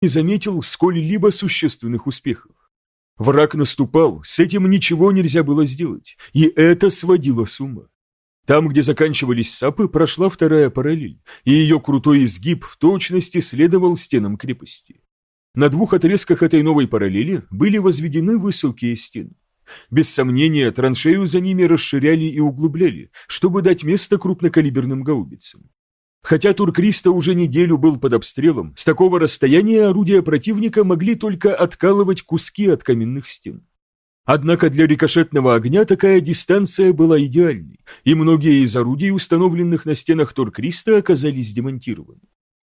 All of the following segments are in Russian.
не заметил сколь-либо существенных успехов. Враг наступал, с этим ничего нельзя было сделать, и это сводило с ума. Там, где заканчивались сапы, прошла вторая параллель, и ее крутой изгиб в точности следовал стенам крепости. На двух отрезках этой новой параллели были возведены высокие стены. Без сомнения, траншею за ними расширяли и углубляли, чтобы дать место крупнокалиберным гаубицам. Хотя Туркриста уже неделю был под обстрелом, с такого расстояния орудия противника могли только откалывать куски от каменных стен. Однако для рикошетного огня такая дистанция была идеальной, и многие из орудий, установленных на стенах Туркриста, оказались демонтированы.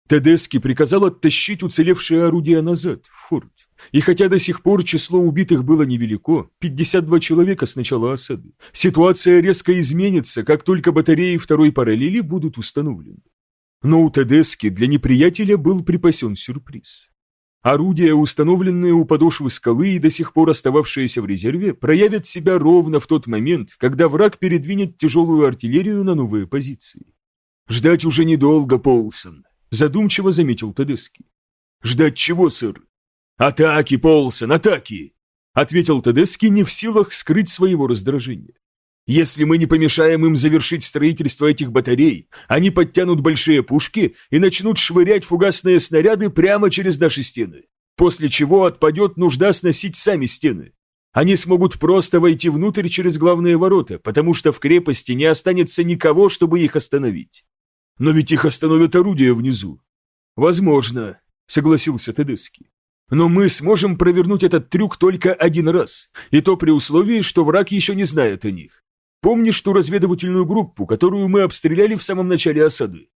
Тедески приказал оттащить уцелевшие орудия назад, в форт. И хотя до сих пор число убитых было невелико, 52 человека с начала осады, ситуация резко изменится, как только батареи второй параллели будут установлены. Но у Тедески для неприятеля был припасен сюрприз. Орудия, установленные у подошвы скалы и до сих пор остававшиеся в резерве, проявят себя ровно в тот момент, когда враг передвинет тяжелую артиллерию на новые позиции. «Ждать уже недолго, Полсон», – задумчиво заметил Тедески. «Ждать чего, сэр?» «Атаки, Полсон, атаки!» – ответил Тедески, не в силах скрыть своего раздражения. Если мы не помешаем им завершить строительство этих батарей, они подтянут большие пушки и начнут швырять фугасные снаряды прямо через наши стены, после чего отпадет нужда сносить сами стены. Они смогут просто войти внутрь через главные ворота, потому что в крепости не останется никого, чтобы их остановить. Но ведь их остановят орудия внизу. Возможно, согласился Тедески. Но мы сможем провернуть этот трюк только один раз, и то при условии, что враг еще не знает о них. Помнишь ту разведывательную группу, которую мы обстреляли в самом начале осады?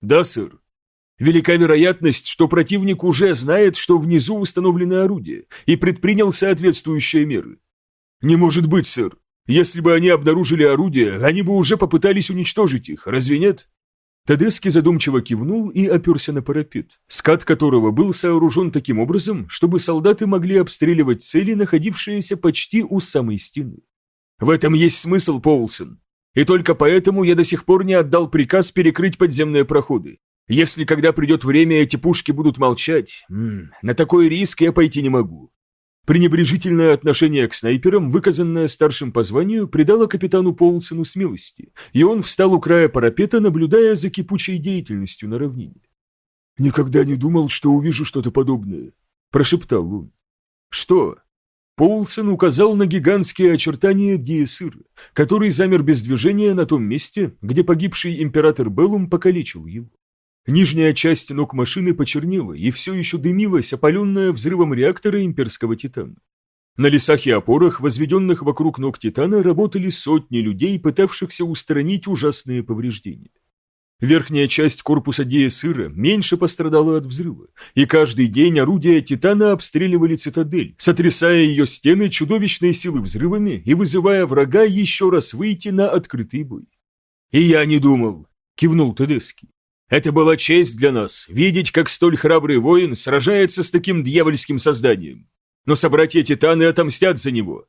Да, сэр. Велика вероятность, что противник уже знает, что внизу установлены орудия, и предпринял соответствующие меры. Не может быть, сэр. Если бы они обнаружили орудия, они бы уже попытались уничтожить их, разве нет? Тадески задумчиво кивнул и оперся на парапет, скат которого был сооружен таким образом, чтобы солдаты могли обстреливать цели, находившиеся почти у самой стены. В этом есть смысл, Поулсон. И только поэтому я до сих пор не отдал приказ перекрыть подземные проходы. Если когда придет время, эти пушки будут молчать, на такой риск я пойти не могу. Пренебрежительное отношение к снайперам, выказанное старшим по званию, придало капитану Поулсону смелости, и он встал у края парапета, наблюдая за кипучей деятельностью на равнине. «Никогда не думал, что увижу что-то подобное», – прошептал он. «Что?» Поулсон указал на гигантские очертания Диесыра, который замер без движения на том месте, где погибший император Беллум покалечил его. Нижняя часть ног машины почернела и все еще дымилась, опаленная взрывом реактора имперского Титана. На лесах и опорах, возведенных вокруг ног Титана, работали сотни людей, пытавшихся устранить ужасные повреждения. Верхняя часть корпуса Диесыра меньше пострадала от взрыва, и каждый день орудия Титана обстреливали цитадель, сотрясая ее стены чудовищной силы взрывами и вызывая врага еще раз выйти на открытый бой. «И я не думал», — кивнул Тедески. «Это была честь для нас, видеть, как столь храбрый воин сражается с таким дьявольским созданием. Но собратья Титаны отомстят за него».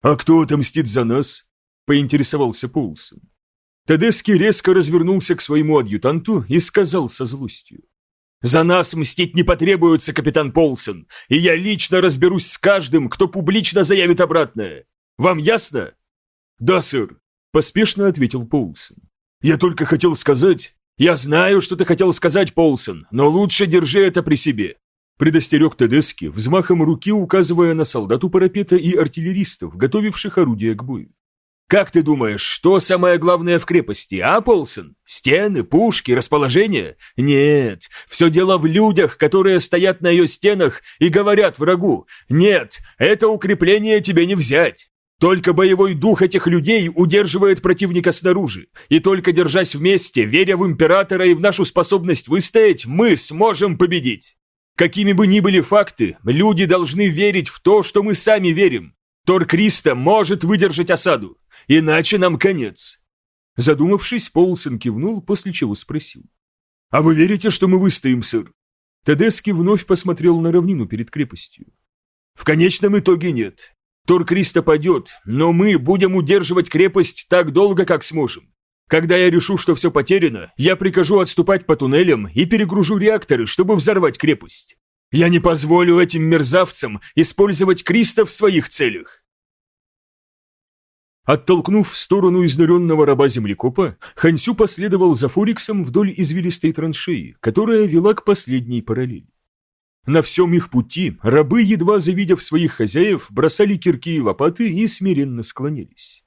«А кто отомстит за нас?» — поинтересовался Поулсон. Тедески резко развернулся к своему адъютанту и сказал со злостью. «За нас мстить не потребуется, капитан Полсон, и я лично разберусь с каждым, кто публично заявит обратное. Вам ясно?» «Да, сэр», – поспешно ответил Полсон. «Я только хотел сказать...» «Я знаю, что ты хотел сказать, Полсон, но лучше держи это при себе», – предостерег Тедески, взмахом руки указывая на солдату парапета и артиллеристов, готовивших орудие к бою. Как ты думаешь, что самое главное в крепости, а, Полсон? Стены, пушки, расположение? Нет, все дело в людях, которые стоят на ее стенах и говорят врагу. Нет, это укрепление тебе не взять. Только боевой дух этих людей удерживает противника снаружи. И только держась вместе, веря в императора и в нашу способность выстоять, мы сможем победить. Какими бы ни были факты, люди должны верить в то, что мы сами верим. Тор Криста может выдержать осаду. Иначе нам конец. Задумавшись, Полсон кивнул, после чего спросил. «А вы верите, что мы выстоим, сэр?» Тедески вновь посмотрел на равнину перед крепостью. «В конечном итоге нет. Тор Криста падет, но мы будем удерживать крепость так долго, как сможем. Когда я решу, что все потеряно, я прикажу отступать по туннелям и перегружу реакторы, чтобы взорвать крепость. Я не позволю этим мерзавцам использовать Криста в своих целях. Оттолкнув в сторону изнуренного раба-землекопа, Хансю последовал за Фориксом вдоль извилистой траншеи, которая вела к последней параллели. На всем их пути рабы, едва завидев своих хозяев, бросали кирки и лопаты и смиренно склонялись.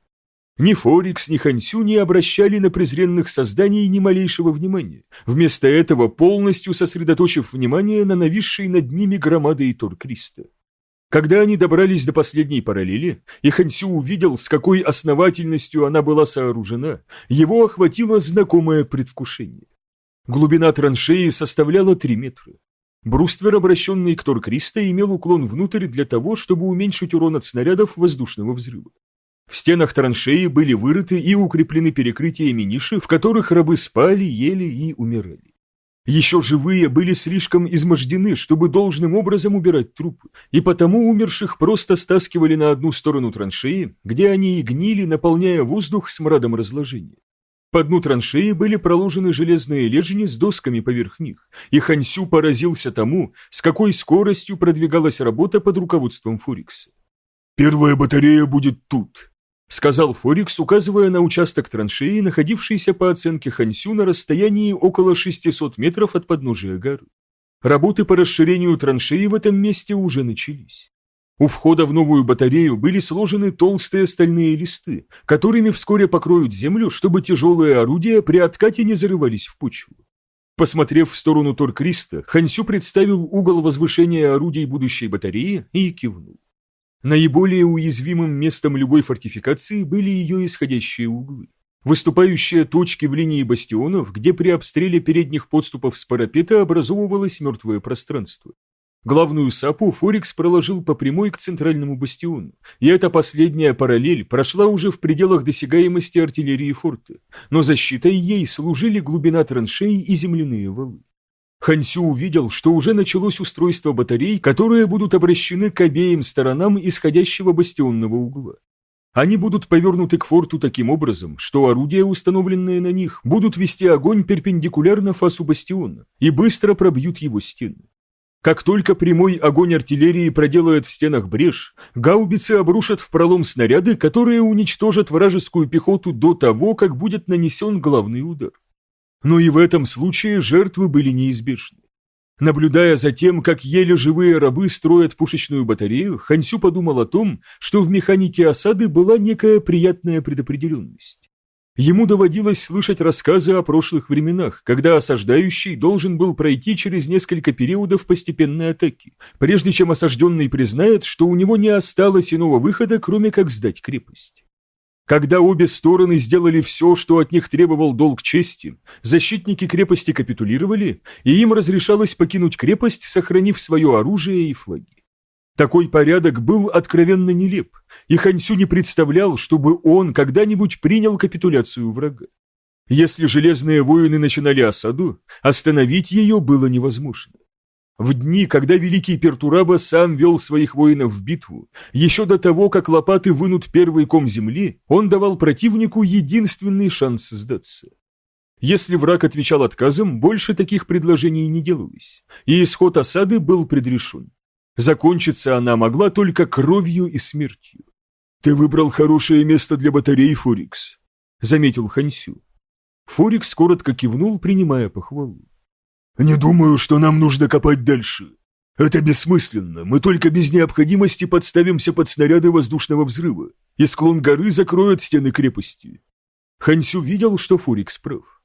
Ни Форикс, ни Хансю не обращали на презренных созданий ни малейшего внимания, вместо этого полностью сосредоточив внимание на нависшей над ними громадой Торкриста. Когда они добрались до последней параллели, и Хансю увидел, с какой основательностью она была сооружена, его охватило знакомое предвкушение. Глубина траншеи составляла 3 метра. Бруствер, обращенный к Торкриста, имел уклон внутрь для того, чтобы уменьшить урон от снарядов воздушного взрыва. В стенах траншеи были вырыты и укреплены перекрытиями ниши, в которых рабы спали, ели и умирали. Еще живые были слишком измождены, чтобы должным образом убирать трупы, и потому умерших просто стаскивали на одну сторону траншеи, где они и гнили, наполняя воздух смрадом разложения. По дну траншеи были проложены железные лежни с досками поверх них, и Хансю поразился тому, с какой скоростью продвигалась работа под руководством Фурикса. «Первая батарея будет тут», сказал Форикс, указывая на участок траншеи, находившийся по оценке Хансю на расстоянии около 600 метров от подножия горы. Работы по расширению траншеи в этом месте уже начались. У входа в новую батарею были сложены толстые стальные листы, которыми вскоре покроют землю, чтобы тяжелые орудия при откате не зарывались в почву. Посмотрев в сторону Торкриста, Хансю представил угол возвышения орудий будущей батареи и кивнул. Наиболее уязвимым местом любой фортификации были ее исходящие углы. Выступающие точки в линии бастионов, где при обстреле передних подступов с парапета образовывалось мертвое пространство. Главную сапу Форикс проложил по прямой к центральному бастиону, и эта последняя параллель прошла уже в пределах досягаемости артиллерии форта, но защитой ей служили глубина траншей и земляные валы. Хансю увидел, что уже началось устройство батарей, которые будут обращены к обеим сторонам исходящего бастионного угла. Они будут повернуты к форту таким образом, что орудия, установленные на них, будут вести огонь перпендикулярно фасу бастиона и быстро пробьют его стены. Как только прямой огонь артиллерии проделает в стенах брешь, гаубицы обрушат в пролом снаряды, которые уничтожат вражескую пехоту до того, как будет нанесен главный удар. Но и в этом случае жертвы были неизбежны. Наблюдая за тем, как еле живые рабы строят пушечную батарею, Хансю подумал о том, что в механике осады была некая приятная предопределенность. Ему доводилось слышать рассказы о прошлых временах, когда осаждающий должен был пройти через несколько периодов постепенной атаки, прежде чем осажденный признает, что у него не осталось иного выхода, кроме как сдать крепость. Когда обе стороны сделали все, что от них требовал долг чести, защитники крепости капитулировали, и им разрешалось покинуть крепость, сохранив свое оружие и флаги. Такой порядок был откровенно нелеп, и Хансю не представлял, чтобы он когда-нибудь принял капитуляцию врага. Если железные воины начинали осаду, остановить ее было невозможно. В дни, когда великий Пертураба сам вел своих воинов в битву, еще до того, как лопаты вынут первый ком земли, он давал противнику единственный шанс сдаться. Если враг отвечал отказом, больше таких предложений не делалось, и исход осады был предрешен. Закончиться она могла только кровью и смертью. «Ты выбрал хорошее место для батареи, Форикс», — заметил Хансю. Форикс коротко кивнул, принимая похвалу. «Не думаю, что нам нужно копать дальше. Это бессмысленно, мы только без необходимости подставимся под снаряды воздушного взрыва, и склон горы закроет стены крепости». Хансю видел, что Фурикс прав.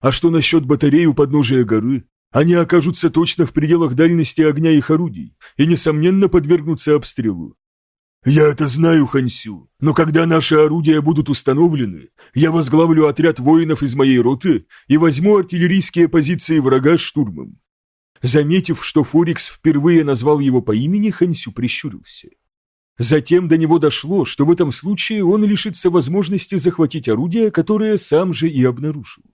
А что насчет батареи у подножия горы? Они окажутся точно в пределах дальности огня их орудий и, несомненно, подвергнутся обстрелу. «Я это знаю, Хансю, но когда наши орудия будут установлены, я возглавлю отряд воинов из моей роты и возьму артиллерийские позиции врага штурмом». Заметив, что Форикс впервые назвал его по имени, Хансю прищурился. Затем до него дошло, что в этом случае он лишится возможности захватить орудия, которые сам же и обнаружил.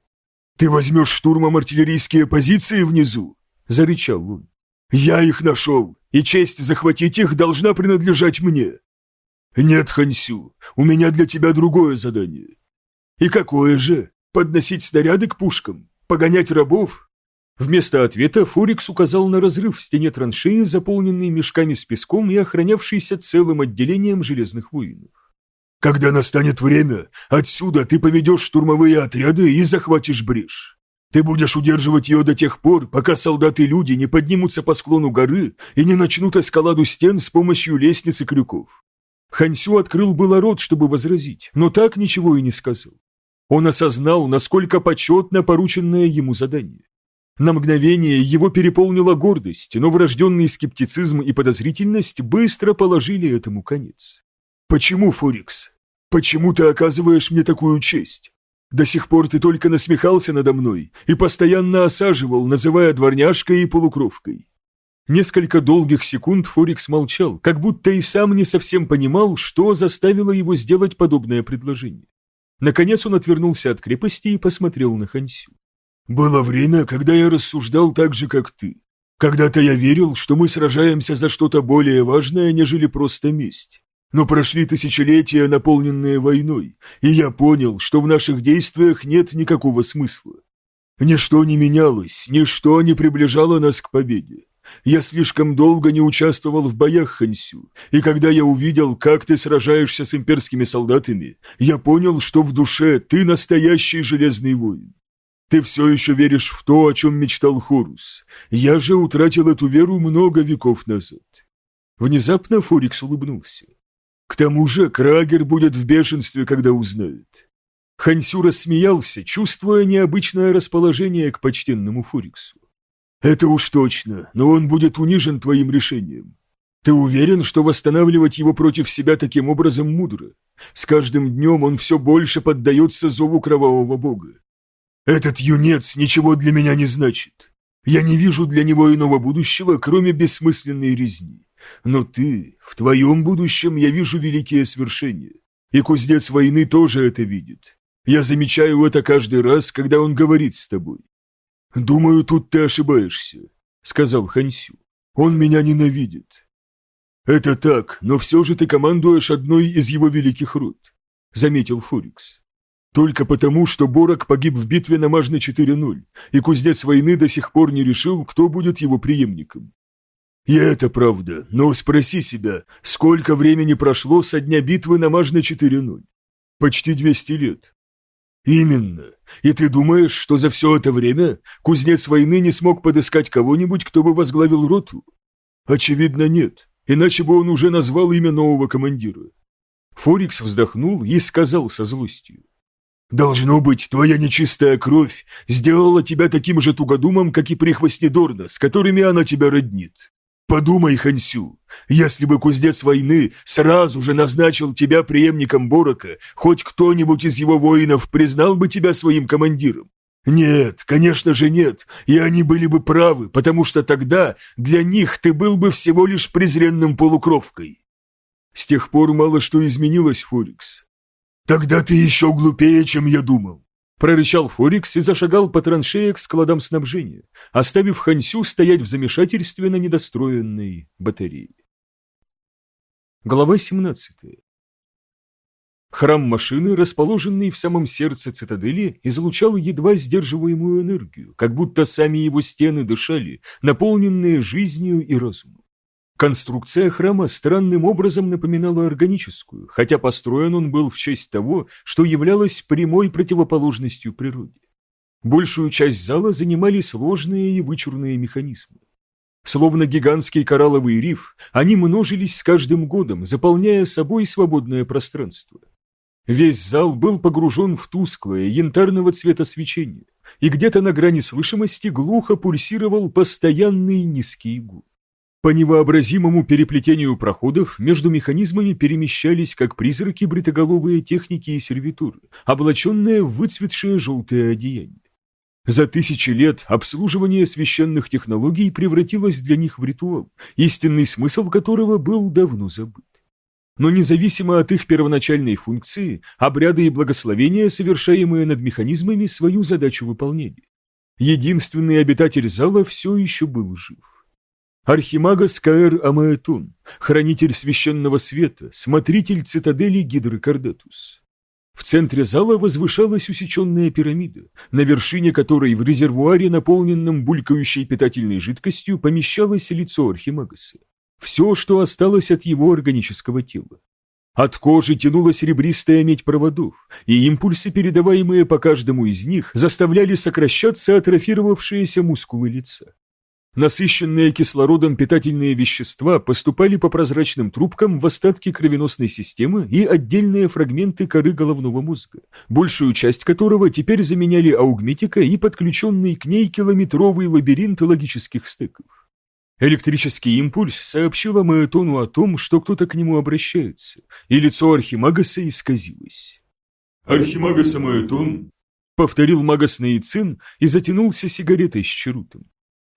«Ты возьмешь штурмом артиллерийские позиции внизу?» – зарычал он. «Я их нашел, и честь захватить их должна принадлежать мне». «Нет, Хансю, у меня для тебя другое задание». «И какое же? Подносить снаряды к пушкам? Погонять рабов?» Вместо ответа Форикс указал на разрыв в стене траншеи, заполненный мешками с песком и охранявшийся целым отделением железных воинов. «Когда настанет время, отсюда ты поведешь штурмовые отряды и захватишь брешь. Ты будешь удерживать ее до тех пор, пока солдаты-люди не поднимутся по склону горы и не начнут эскаладу стен с помощью лестниц и крюков». Хансю открыл было рот, чтобы возразить, но так ничего и не сказал. Он осознал, насколько почетно порученное ему задание. На мгновение его переполнила гордость, но врожденный скептицизм и подозрительность быстро положили этому конец. «Почему, Форикс? Почему ты оказываешь мне такую честь? До сих пор ты только насмехался надо мной и постоянно осаживал, называя дворняжкой и полукровкой». Несколько долгих секунд Форикс молчал, как будто и сам не совсем понимал, что заставило его сделать подобное предложение. Наконец он отвернулся от крепости и посмотрел на Хансю. Было время, когда я рассуждал так же, как ты. Когда-то я верил, что мы сражаемся за что-то более важное, нежели просто месть. Но прошли тысячелетия, наполненные войной, и я понял, что в наших действиях нет никакого смысла. Ничто не менялось, ничто не приближало нас к победе. Я слишком долго не участвовал в боях, Хансю, и когда я увидел, как ты сражаешься с имперскими солдатами, я понял, что в душе ты настоящий железный воин. Ты все еще веришь в то, о чем мечтал Хорус. Я же утратил эту веру много веков назад. Внезапно Форикс улыбнулся. К тому же Крагер будет в бешенстве, когда узнает. Хансю рассмеялся, чувствуя необычное расположение к почтенному Фориксу. Это уж точно, но он будет унижен твоим решением. Ты уверен, что восстанавливать его против себя таким образом мудро? С каждым днем он все больше поддается зову кровавого бога. Этот юнец ничего для меня не значит. Я не вижу для него иного будущего, кроме бессмысленной резни. Но ты, в твоем будущем я вижу великие свершения. И кузнец войны тоже это видит. Я замечаю это каждый раз, когда он говорит с тобой. «Думаю, тут ты ошибаешься», — сказал Хансю. «Он меня ненавидит». «Это так, но все же ты командуешь одной из его великих род», — заметил Форикс. Только потому, что Борок погиб в битве на Мажне 4.0, и кузнец войны до сих пор не решил, кто будет его преемником. И это правда, но спроси себя, сколько времени прошло со дня битвы на Мажне 4.0? Почти 200 лет. Именно. И ты думаешь, что за все это время кузнец войны не смог подыскать кого-нибудь, кто бы возглавил роту? Очевидно, нет, иначе бы он уже назвал имя нового командира. Форикс вздохнул и сказал со злостью. Должно быть, твоя нечистая кровь сделала тебя таким же тугодумом, как и прихвостни Дорна, с которыми она тебя роднит. Подумай, Хансю, если бы кузнец войны сразу же назначил тебя преемником Борока, хоть кто-нибудь из его воинов признал бы тебя своим командиром. Нет, конечно же нет, и они были бы правы, потому что тогда для них ты был бы всего лишь презренным полукровкой. С тех пор мало что изменилось, Форикс. «Тогда ты еще глупее, чем я думал!» Прорычал Форикс и зашагал по траншее к складам снабжения, оставив Хансю стоять в замешательстве на недостроенной батарее. Глава 17 Храм машины, расположенный в самом сердце цитадели, излучал едва сдерживаемую энергию, как будто сами его стены дышали, наполненные жизнью и разумом. Конструкция храма странным образом напоминала органическую, хотя построен он был в честь того, что являлось прямой противоположностью природе. Большую часть зала занимали сложные и вычурные механизмы. Словно гигантский коралловый риф, они множились с каждым годом, заполняя собой свободное пространство. Весь зал был погружен в тусклое, янтарного цвета свечение, и где-то на грани слышимости глухо пульсировал постоянный низкий гул. По невообразимому переплетению проходов между механизмами перемещались как призраки бритоголовые техники и сервитуры, облаченные в выцветшее желтое одеяние. За тысячи лет обслуживание священных технологий превратилось для них в ритуал, истинный смысл которого был давно забыт. Но независимо от их первоначальной функции, обряды и благословения, совершаемые над механизмами, свою задачу выполняли. Единственный обитатель зала все еще был жив. Архимагас Каэр Амаэтун, хранитель священного света, смотритель цитадели Гидры Кардетус. В центре зала возвышалась усеченная пирамида, на вершине которой в резервуаре, наполненном булькающей питательной жидкостью, помещалось лицо Архимагаса. Все, что осталось от его органического тела. От кожи тянулась ребристая медь проводов, и импульсы, передаваемые по каждому из них, заставляли сокращаться атрофировавшиеся мускулы лица. Насыщенные кислородом питательные вещества поступали по прозрачным трубкам в остатки кровеносной системы и отдельные фрагменты коры головного мозга, большую часть которого теперь заменяли аугметика и подключенный к ней километровый лабиринт логических стыков. Электрический импульс сообщил Амаэтону о том, что кто-то к нему обращается, и лицо Архимагаса исказилось. «Архимагас Амаэтон», — повторил Магас Наицин и затянулся сигаретой с черутом.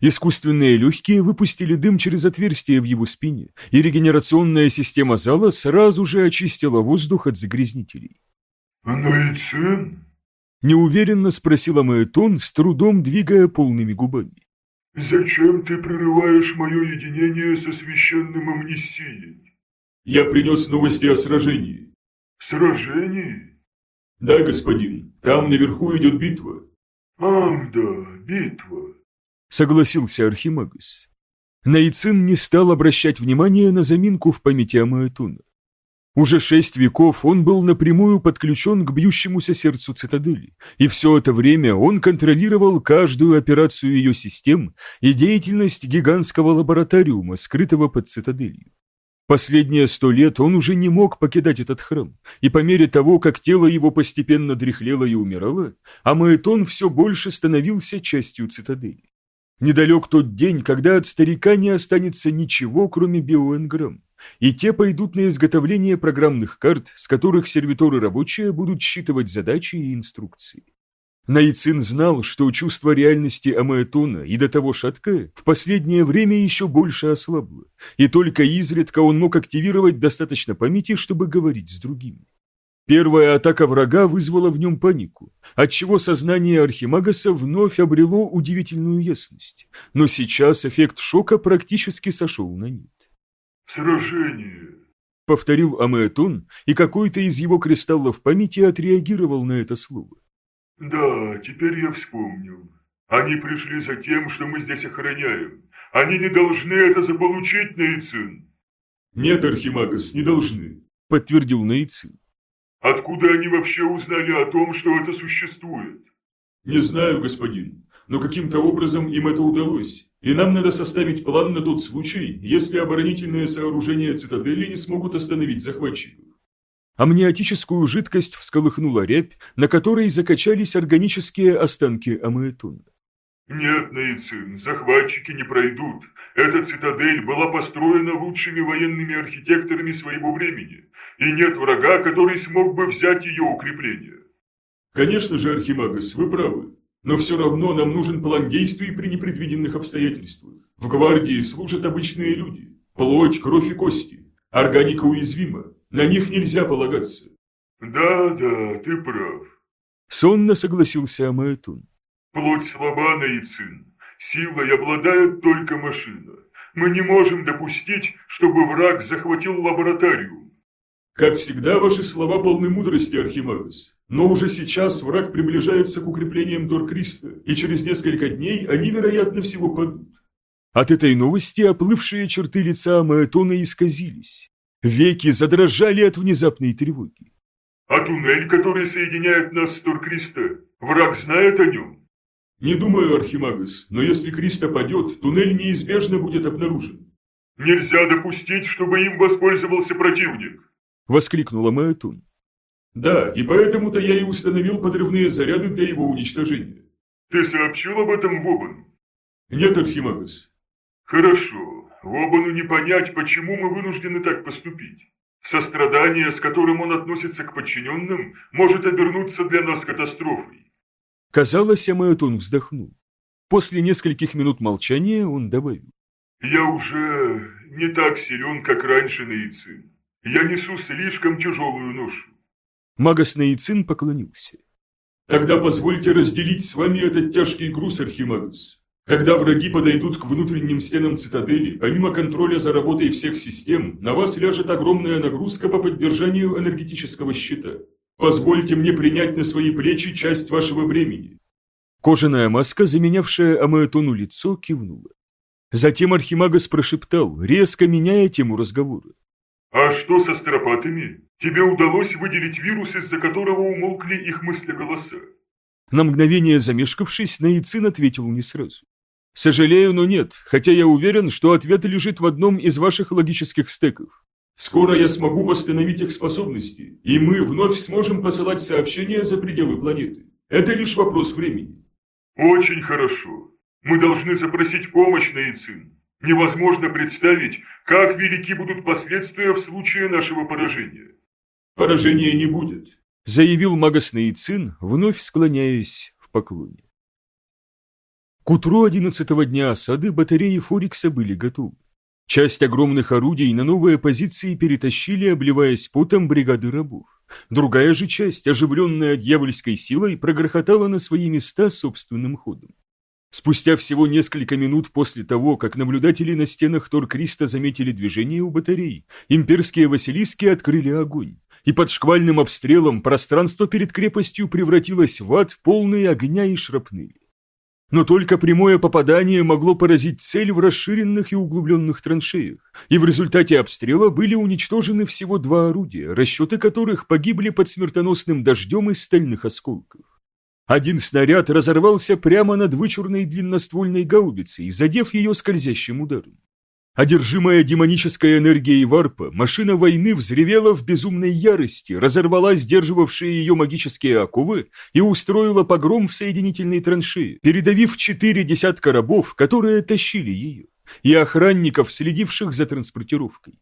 Искусственные легкие выпустили дым через отверстие в его спине, и регенерационная система зала сразу же очистила воздух от загрязнителей. «Наицин?» — неуверенно спросила Маэтон, с трудом двигая полными губами. «Зачем ты прерываешь мое единение со священным амнисией?» «Я принес новости о сражении». «Сражении?» «Да, господин, там наверху идет битва». «Ах да, битва согласился Архимагус. Наицин не стал обращать внимания на заминку в памяти Амаэтуна. Уже шесть веков он был напрямую подключен к бьющемуся сердцу цитадели, и все это время он контролировал каждую операцию ее систем и деятельность гигантского лабораториума, скрытого под цитаделью. Последние сто лет он уже не мог покидать этот храм, и по мере того, как тело его постепенно дряхлело и умирало, Амаэтон все больше становился частью цитадели. Недалек тот день, когда от старика не останется ничего, кроме биоэнграмм, и те пойдут на изготовление программных карт, с которых сервиторы рабочие будут считывать задачи и инструкции. Наицин знал, что чувство реальности Амаэтона и до того шаткое в последнее время еще больше ослабло, и только изредка он мог активировать достаточно памяти, чтобы говорить с другими. Первая атака врага вызвала в нем панику, отчего сознание Архимагаса вновь обрело удивительную ясность, но сейчас эффект шока практически сошел на нет. «Сражение», — повторил Амеатон, и какой-то из его кристаллов памяти отреагировал на это слово. «Да, теперь я вспомнил. Они пришли за тем, что мы здесь охраняем. Они не должны это заполучить, Наицин». «Нет, Архимагас, не должны», — подтвердил Наицин. Откуда они вообще узнали о том, что это существует? Не знаю, господин, но каким-то образом им это удалось. И нам надо составить план на тот случай, если оборонительные сооружения цитадели не смогут остановить захватчиков. Амниотическую жидкость всколыхнула рябь, на которой закачались органические останки Амаэтона. «Нет, Наицин, захватчики не пройдут. Эта цитадель была построена лучшими военными архитекторами своего времени, и нет врага, который смог бы взять ее укрепление». «Конечно же, Архимагас, вы правы. Но все равно нам нужен план действий при непредвиденных обстоятельствах. В гвардии служат обычные люди. Плоть, кровь и кости. Органика уязвима. На них нельзя полагаться». «Да, да, ты прав», — сонно согласился Амаэтун. Плоть слаба, Наицин. Силой обладает только машина. Мы не можем допустить, чтобы враг захватил лабораторию. Как всегда, ваши слова полны мудрости, Архимагус. Но уже сейчас враг приближается к укреплениям Торкриста, и через несколько дней они, вероятно всего, падут. От этой новости оплывшие черты лица Маэтона исказились. Веки задрожали от внезапной тревоги. А туннель, который соединяет нас с Торкриста, враг знает о нем? Не думаю, Архимагус, но если Криста падет, туннель неизбежно будет обнаружен. Нельзя допустить, чтобы им воспользовался противник. Воскликнула Маэтун. Да, и поэтому-то я и установил подрывные заряды для его уничтожения. Ты сообщил об этом Вобану? Нет, Архимагус. Хорошо. Вобану не понять, почему мы вынуждены так поступить. Сострадание, с которым он относится к подчиненным, может обернуться для нас катастрофой. Казалось, Амаэтон вздохнул. После нескольких минут молчания он добавил. «Я уже не так силен, как раньше, Наицин. Я несу слишком тяжелую ношу». Магас Наицин поклонился. «Тогда позвольте разделить с вами этот тяжкий груз, Архимагас. Когда враги подойдут к внутренним стенам цитадели, помимо контроля за работой всех систем, на вас ляжет огромная нагрузка по поддержанию энергетического щита. Позвольте мне принять на свои плечи часть вашего бремени». Кожаная маска, заменявшая Амаэтону лицо, кивнула. Затем Архимагас прошептал, резко меняя тему разговора. «А что со стропатами? Тебе удалось выделить вирус, из-за которого умолкли их мысли-голоса?» На мгновение замешкавшись, Наицин ответил не сразу. «Сожалею, но нет, хотя я уверен, что ответ лежит в одном из ваших логических стеков. Скоро я смогу восстановить их способности, и мы вновь сможем посылать сообщения за пределы планеты. Это лишь вопрос времени». «Очень хорошо. Мы должны запросить помощь, Наицин. Невозможно представить, как велики будут последствия в случае нашего поражения». «Поражения не будет», — заявил Магас Наицин, вновь склоняясь в поклоне. К утру одиннадцатого дня осады батареи Форикса были готовы. Часть огромных орудий на новые позиции перетащили, обливаясь потом бригады рабов. Другая же часть, оживленная дьявольской силой, прогрохотала на свои места собственным ходом. Спустя всего несколько минут после того, как наблюдатели на стенах Торкриста заметили движение у батарей, имперские василиски открыли огонь, и под шквальным обстрелом пространство перед крепостью превратилось в ад, полный огня и шрапнели. Но только прямое попадание могло поразить цель в расширенных и углубленных траншеях, и в результате обстрела были уничтожены всего два орудия, расчеты которых погибли под смертоносным дождем из стальных осколков. Один снаряд разорвался прямо над вычурной длинноствольной гаубицей, задев ее скользящим ударом. Одержимая демонической энергией варпа, машина войны взревела в безумной ярости, разорвала сдерживавшие ее магические оковы и устроила погром в соединительной траншеи, передавив четыре десятка рабов, которые тащили ее, и охранников, следивших за транспортировкой.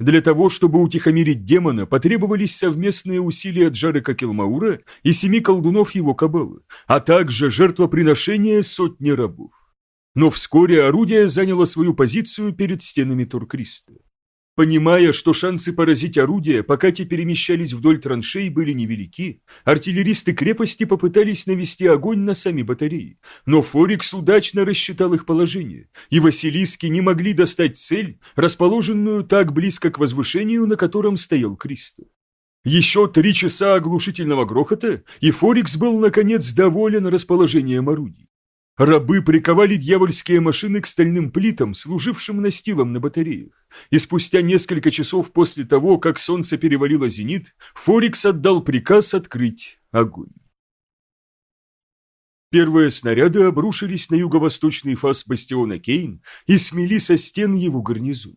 Для того, чтобы утихомирить демона, потребовались совместные усилия Джарека Келмаура и семи колдунов его кабалы, а также жертвоприношение сотни рабов. Но вскоре орудие заняло свою позицию перед стенами Туркриста. Понимая, что шансы поразить орудие, пока те перемещались вдоль траншей, были невелики, артиллеристы крепости попытались навести огонь на сами батареи, но Форикс удачно рассчитал их положение, и Василиски не могли достать цель, расположенную так близко к возвышению, на котором стоял Криста. Еще три часа оглушительного грохота, и Форикс был, наконец, доволен расположением орудий. Рабы приковали дьявольские машины к стальным плитам, служившим настилом на батареях. И спустя несколько часов после того, как солнце перевалило зенит, Форикс отдал приказ открыть огонь. Первые снаряды обрушились на юго-восточный фас бастиона Кейн и смели со стен его гарнизон.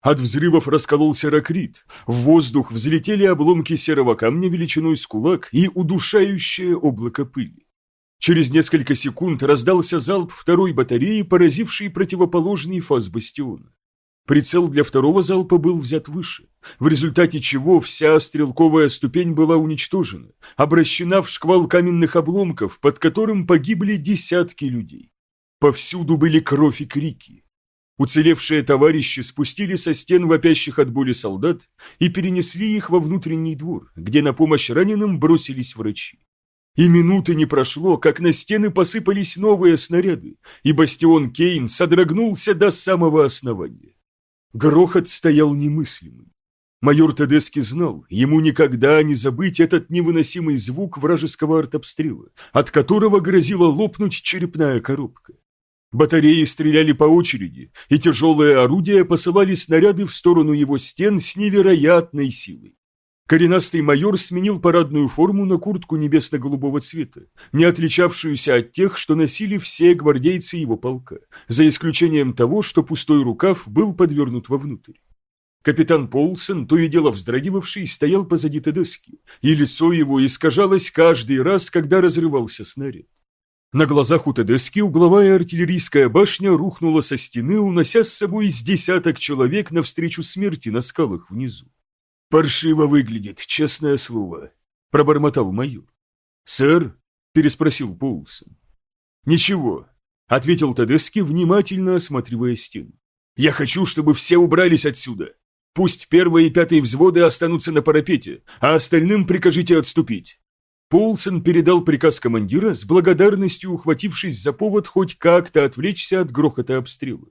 От взрывов раскололся ракрит, в воздух взлетели обломки серого камня величиной с кулак и удушающее облако пыли. Через несколько секунд раздался залп второй батареи, поразивший противоположный фаз бастиона. Прицел для второго залпа был взят выше, в результате чего вся стрелковая ступень была уничтожена, обращена в шквал каменных обломков, под которым погибли десятки людей. Повсюду были кровь и крики. Уцелевшие товарищи спустили со стен вопящих от боли солдат и перенесли их во внутренний двор, где на помощь раненым бросились врачи. И минуты не прошло, как на стены посыпались новые снаряды, и бастион Кейн содрогнулся до самого основания. Грохот стоял немыслимый. Майор Тедески знал, ему никогда не забыть этот невыносимый звук вражеского артобстрела, от которого грозила лопнуть черепная коробка. Батареи стреляли по очереди, и тяжелые орудия посылали снаряды в сторону его стен с невероятной силой. Коренастый майор сменил парадную форму на куртку небесно-голубого цвета, не отличавшуюся от тех, что носили все гвардейцы его полка, за исключением того, что пустой рукав был подвернут вовнутрь. Капитан Полсон, то и дело вздрагивавший, стоял позади Тедески, и лицо его искажалось каждый раз, когда разрывался снаряд. На глазах у Тедески угловая артиллерийская башня рухнула со стены, унося с собой из десяток человек навстречу смерти на скалах внизу. «Паршиво выглядит, честное слово», — пробормотал майор. «Сэр?» — переспросил Поулсон. «Ничего», — ответил Тедески, внимательно осматривая стену. «Я хочу, чтобы все убрались отсюда. Пусть первые и пятые взводы останутся на парапете, а остальным прикажите отступить». Полсон передал приказ командира с благодарностью, ухватившись за повод хоть как-то отвлечься от грохота обстрела.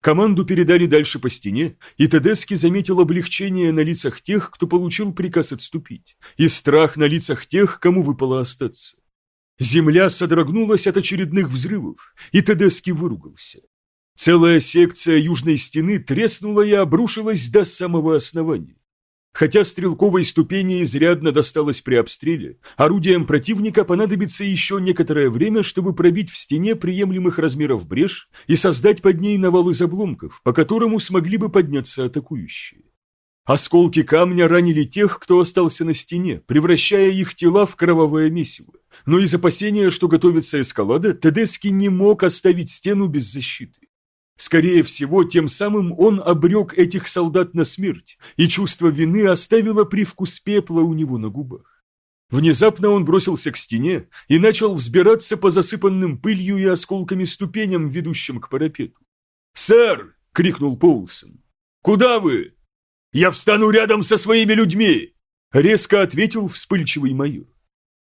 Команду передали дальше по стене, и Тедески заметил облегчение на лицах тех, кто получил приказ отступить, и страх на лицах тех, кому выпало остаться. Земля содрогнулась от очередных взрывов, и Тедески выругался. Целая секция южной стены треснула и обрушилась до самого основания. Хотя стрелковой ступени изрядно досталось при обстреле, орудиям противника понадобится еще некоторое время, чтобы пробить в стене приемлемых размеров брешь и создать под ней навал из обломков, по которому смогли бы подняться атакующие. Осколки камня ранили тех, кто остался на стене, превращая их тела в кровавое месиво. Но из опасения, что готовится эскалада, Тедески не мог оставить стену без защиты. Скорее всего, тем самым он обрек этих солдат на смерть, и чувство вины оставило привкус пепла у него на губах. Внезапно он бросился к стене и начал взбираться по засыпанным пылью и осколками ступеням, ведущим к парапету. «Сэр!» — крикнул Поулсон. «Куда вы?» «Я встану рядом со своими людьми!» — резко ответил вспыльчивый майор.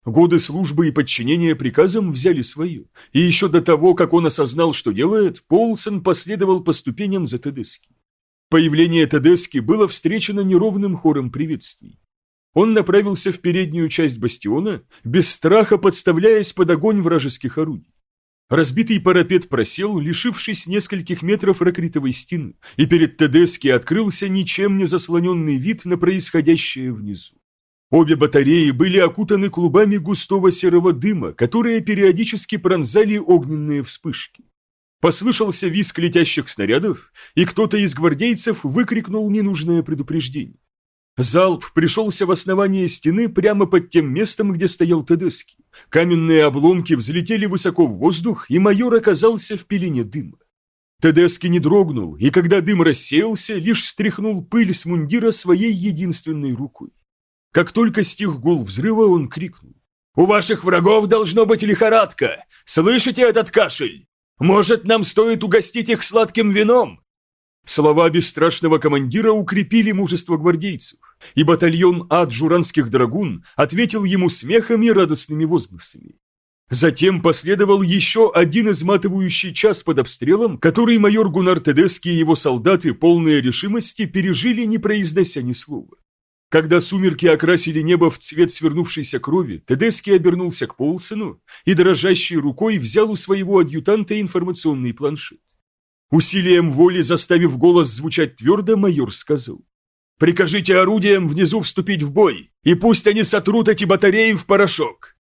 Годы службы и подчинения приказам взяли свое, и еще до того, как он осознал, что делает, Полсон последовал по ступеням за Тедески. Появление Тедески было встречено неровным хором приветствий. Он направился в переднюю часть бастиона, без страха подставляясь под огонь вражеских орудий. Разбитый парапет просел, лишившись нескольких метров ракритовой стены, и перед Тедески открылся ничем не заслоненный вид на происходящее внизу. Обе батареи были окутаны клубами густого серого дыма, которые периодически пронзали огненные вспышки. Послышался визг летящих снарядов, и кто-то из гвардейцев выкрикнул ненужное предупреждение. Залп пришелся в основание стены прямо под тем местом, где стоял Тедески. Каменные обломки взлетели высоко в воздух, и майор оказался в пелене дыма. Тедески не дрогнул, и когда дым рассеялся, лишь стряхнул пыль с мундира своей единственной рукой. Как только стих гул взрыва, он крикнул. «У ваших врагов должно быть лихорадка! Слышите этот кашель? Может, нам стоит угостить их сладким вином?» Слова бесстрашного командира укрепили мужество гвардейцев, и батальон ад журанских драгун ответил ему смехом и радостными возгласами. Затем последовал еще один изматывающий час под обстрелом, который майор Гунар Тедески и его солдаты, полные решимости, пережили, не произнося ни слова. Когда сумерки окрасили небо в цвет свернувшейся крови, Тедески обернулся к Полсону и дрожащей рукой взял у своего адъютанта информационный планшет. Усилием воли, заставив голос звучать твердо, майор сказал. «Прикажите орудиям внизу вступить в бой, и пусть они сотрут эти батареи в порошок!»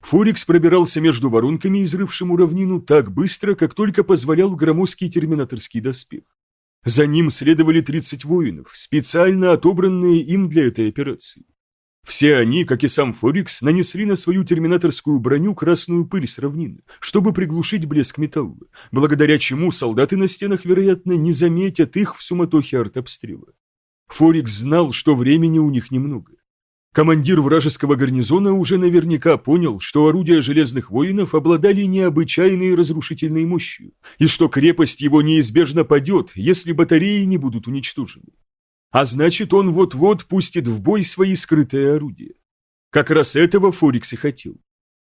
Форикс пробирался между воронками, изрывшим равнину, так быстро, как только позволял громоздкий терминаторский доспех. За ним следовали 30 воинов, специально отобранные им для этой операции. Все они, как и сам Форикс, нанесли на свою терминаторскую броню красную пыль с равнины, чтобы приглушить блеск металла, благодаря чему солдаты на стенах, вероятно, не заметят их в суматохе артобстрела. Форикс знал, что времени у них немного. Командир вражеского гарнизона уже наверняка понял, что орудия железных воинов обладали необычайной разрушительной мощью, и что крепость его неизбежно падет, если батареи не будут уничтожены. А значит, он вот-вот пустит в бой свои скрытые орудия. Как раз этого Форикс и хотел.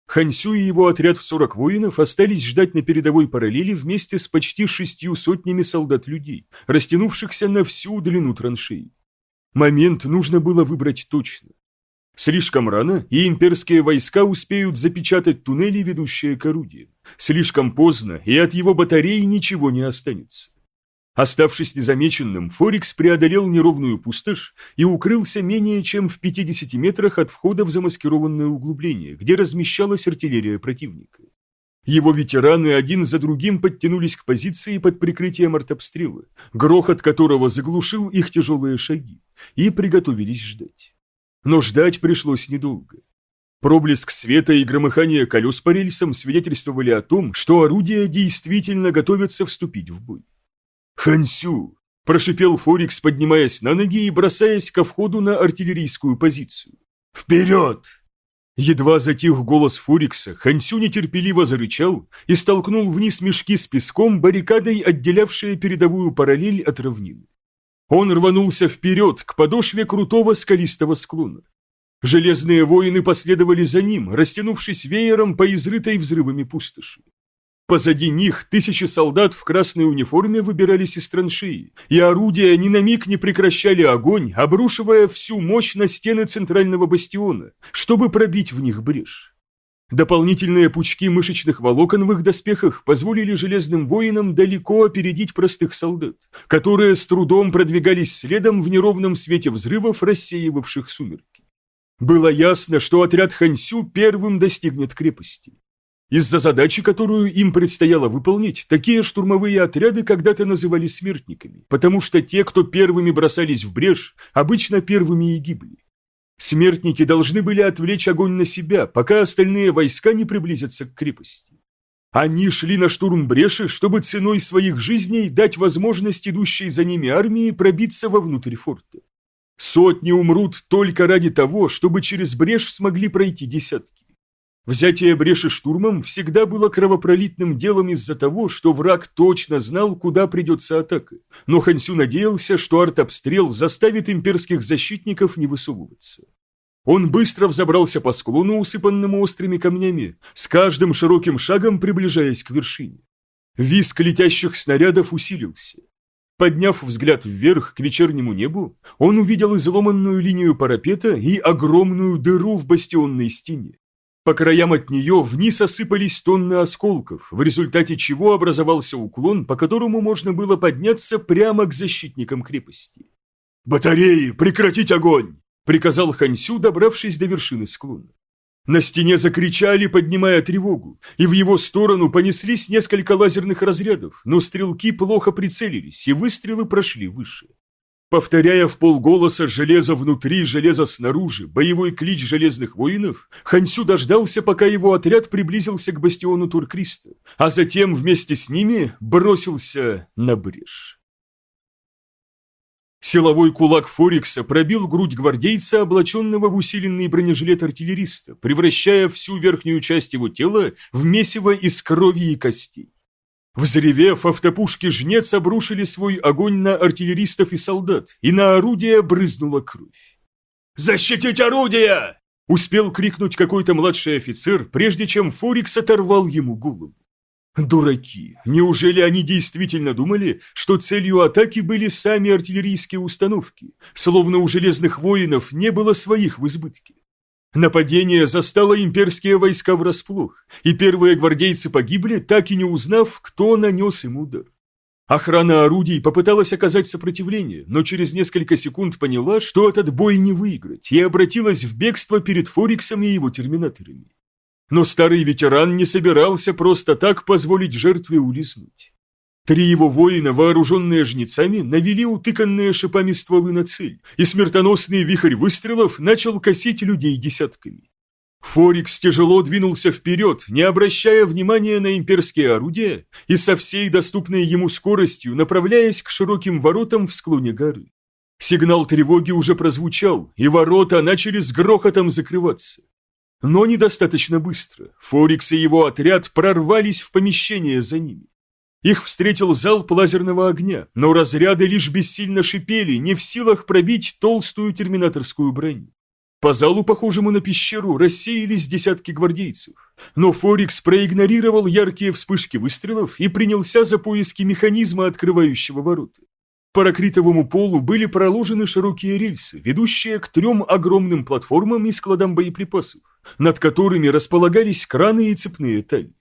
Хансю и его отряд в 40 воинов остались ждать на передовой параллели вместе с почти шестью сотнями солдат-людей, растянувшихся на всю длину траншеи. Момент нужно было выбрать точно. Слишком рано, и имперские войска успеют запечатать туннели, ведущие к орудиям. Слишком поздно, и от его батареи ничего не останется. Оставшись незамеченным, Форикс преодолел неровную пустошь и укрылся менее чем в 50 метрах от входа в замаскированное углубление, где размещалась артиллерия противника. Его ветераны один за другим подтянулись к позиции под прикрытием артобстрела, грохот которого заглушил их тяжелые шаги, и приготовились ждать. Но ждать пришлось недолго. Проблеск света и громыхание колес по рельсам свидетельствовали о том, что орудия действительно готовятся вступить в бой. «Хансю!» – прошипел Форикс, поднимаясь на ноги и бросаясь ко входу на артиллерийскую позицию. «Вперед!» Едва затих голос Форикса, Хансю нетерпеливо зарычал и столкнул вниз мешки с песком, баррикадой, отделявшие передовую параллель от равнины. Он рванулся вперед, к подошве крутого скалистого склона. Железные воины последовали за ним, растянувшись веером по изрытой взрывами пустоши. Позади них тысячи солдат в красной униформе выбирались из траншеи, и орудия ни на миг не прекращали огонь, обрушивая всю мощь на стены центрального бастиона, чтобы пробить в них брешь. Дополнительные пучки мышечных волокон в их доспехах позволили железным воинам далеко опередить простых солдат, которые с трудом продвигались следом в неровном свете взрывов, рассеивавших сумерки. Было ясно, что отряд Хансю первым достигнет крепости. Из-за задачи, которую им предстояло выполнить, такие штурмовые отряды когда-то называли смертниками, потому что те, кто первыми бросались в брешь, обычно первыми и гибли. Смертники должны были отвлечь огонь на себя, пока остальные войска не приблизятся к крепости. Они шли на штурм бреши, чтобы ценой своих жизней дать возможность идущей за ними армии пробиться вовнутрь форта. Сотни умрут только ради того, чтобы через брешь смогли пройти десятки. Взятие бреши штурмом всегда было кровопролитным делом из-за того, что враг точно знал, куда придется атака. Но Хансю надеялся, что артобстрел заставит имперских защитников не высовываться. Он быстро взобрался по склону, усыпанному острыми камнями, с каждым широким шагом приближаясь к вершине. Виск летящих снарядов усилился. Подняв взгляд вверх к вечернему небу, он увидел изломанную линию парапета и огромную дыру в бастионной стене. По краям от нее вниз осыпались тонны осколков, в результате чего образовался уклон, по которому можно было подняться прямо к защитникам крепости. «Батареи, прекратить огонь!» – приказал Хансю, добравшись до вершины склона. На стене закричали, поднимая тревогу, и в его сторону понеслись несколько лазерных разрядов, но стрелки плохо прицелились, и выстрелы прошли выше. Повторяя в полголоса «железо внутри, железо снаружи», боевой клич железных воинов, Хансю дождался, пока его отряд приблизился к бастиону Туркриста, а затем вместе с ними бросился на брешь. Силовой кулак Форикса пробил грудь гвардейца, облаченного в усиленный бронежилет артиллериста, превращая всю верхнюю часть его тела в месиво из крови и костей. Взревев, автопушки «Жнец» обрушили свой огонь на артиллеристов и солдат, и на орудие брызнула кровь. «Защитить орудия!» – успел крикнуть какой-то младший офицер, прежде чем Форикс оторвал ему голову. Дураки! Неужели они действительно думали, что целью атаки были сами артиллерийские установки, словно у железных воинов не было своих в избытке? Нападение застало имперские войска врасплох, и первые гвардейцы погибли, так и не узнав, кто нанес им удар. Охрана орудий попыталась оказать сопротивление, но через несколько секунд поняла, что этот бой не выиграть, и обратилась в бегство перед Фориксом и его терминаторами. Но старый ветеран не собирался просто так позволить жертве улизнуть. Три его воина, вооруженные жнецами, навели утыканные шипами стволы на цель, и смертоносный вихрь выстрелов начал косить людей десятками. Форикс тяжело двинулся вперед, не обращая внимания на имперские орудия и со всей доступной ему скоростью направляясь к широким воротам в склоне горы. Сигнал тревоги уже прозвучал, и ворота начали с грохотом закрываться. Но недостаточно быстро. Форикс и его отряд прорвались в помещение за ними. Их встретил залп лазерного огня, но разряды лишь бессильно шипели, не в силах пробить толстую терминаторскую броню. По залу, похожему на пещеру, рассеялись десятки гвардейцев, но Форикс проигнорировал яркие вспышки выстрелов и принялся за поиски механизма, открывающего ворота. По ракритовому полу были проложены широкие рельсы, ведущие к трем огромным платформам и складам боеприпасов, над которыми располагались краны и цепные тали.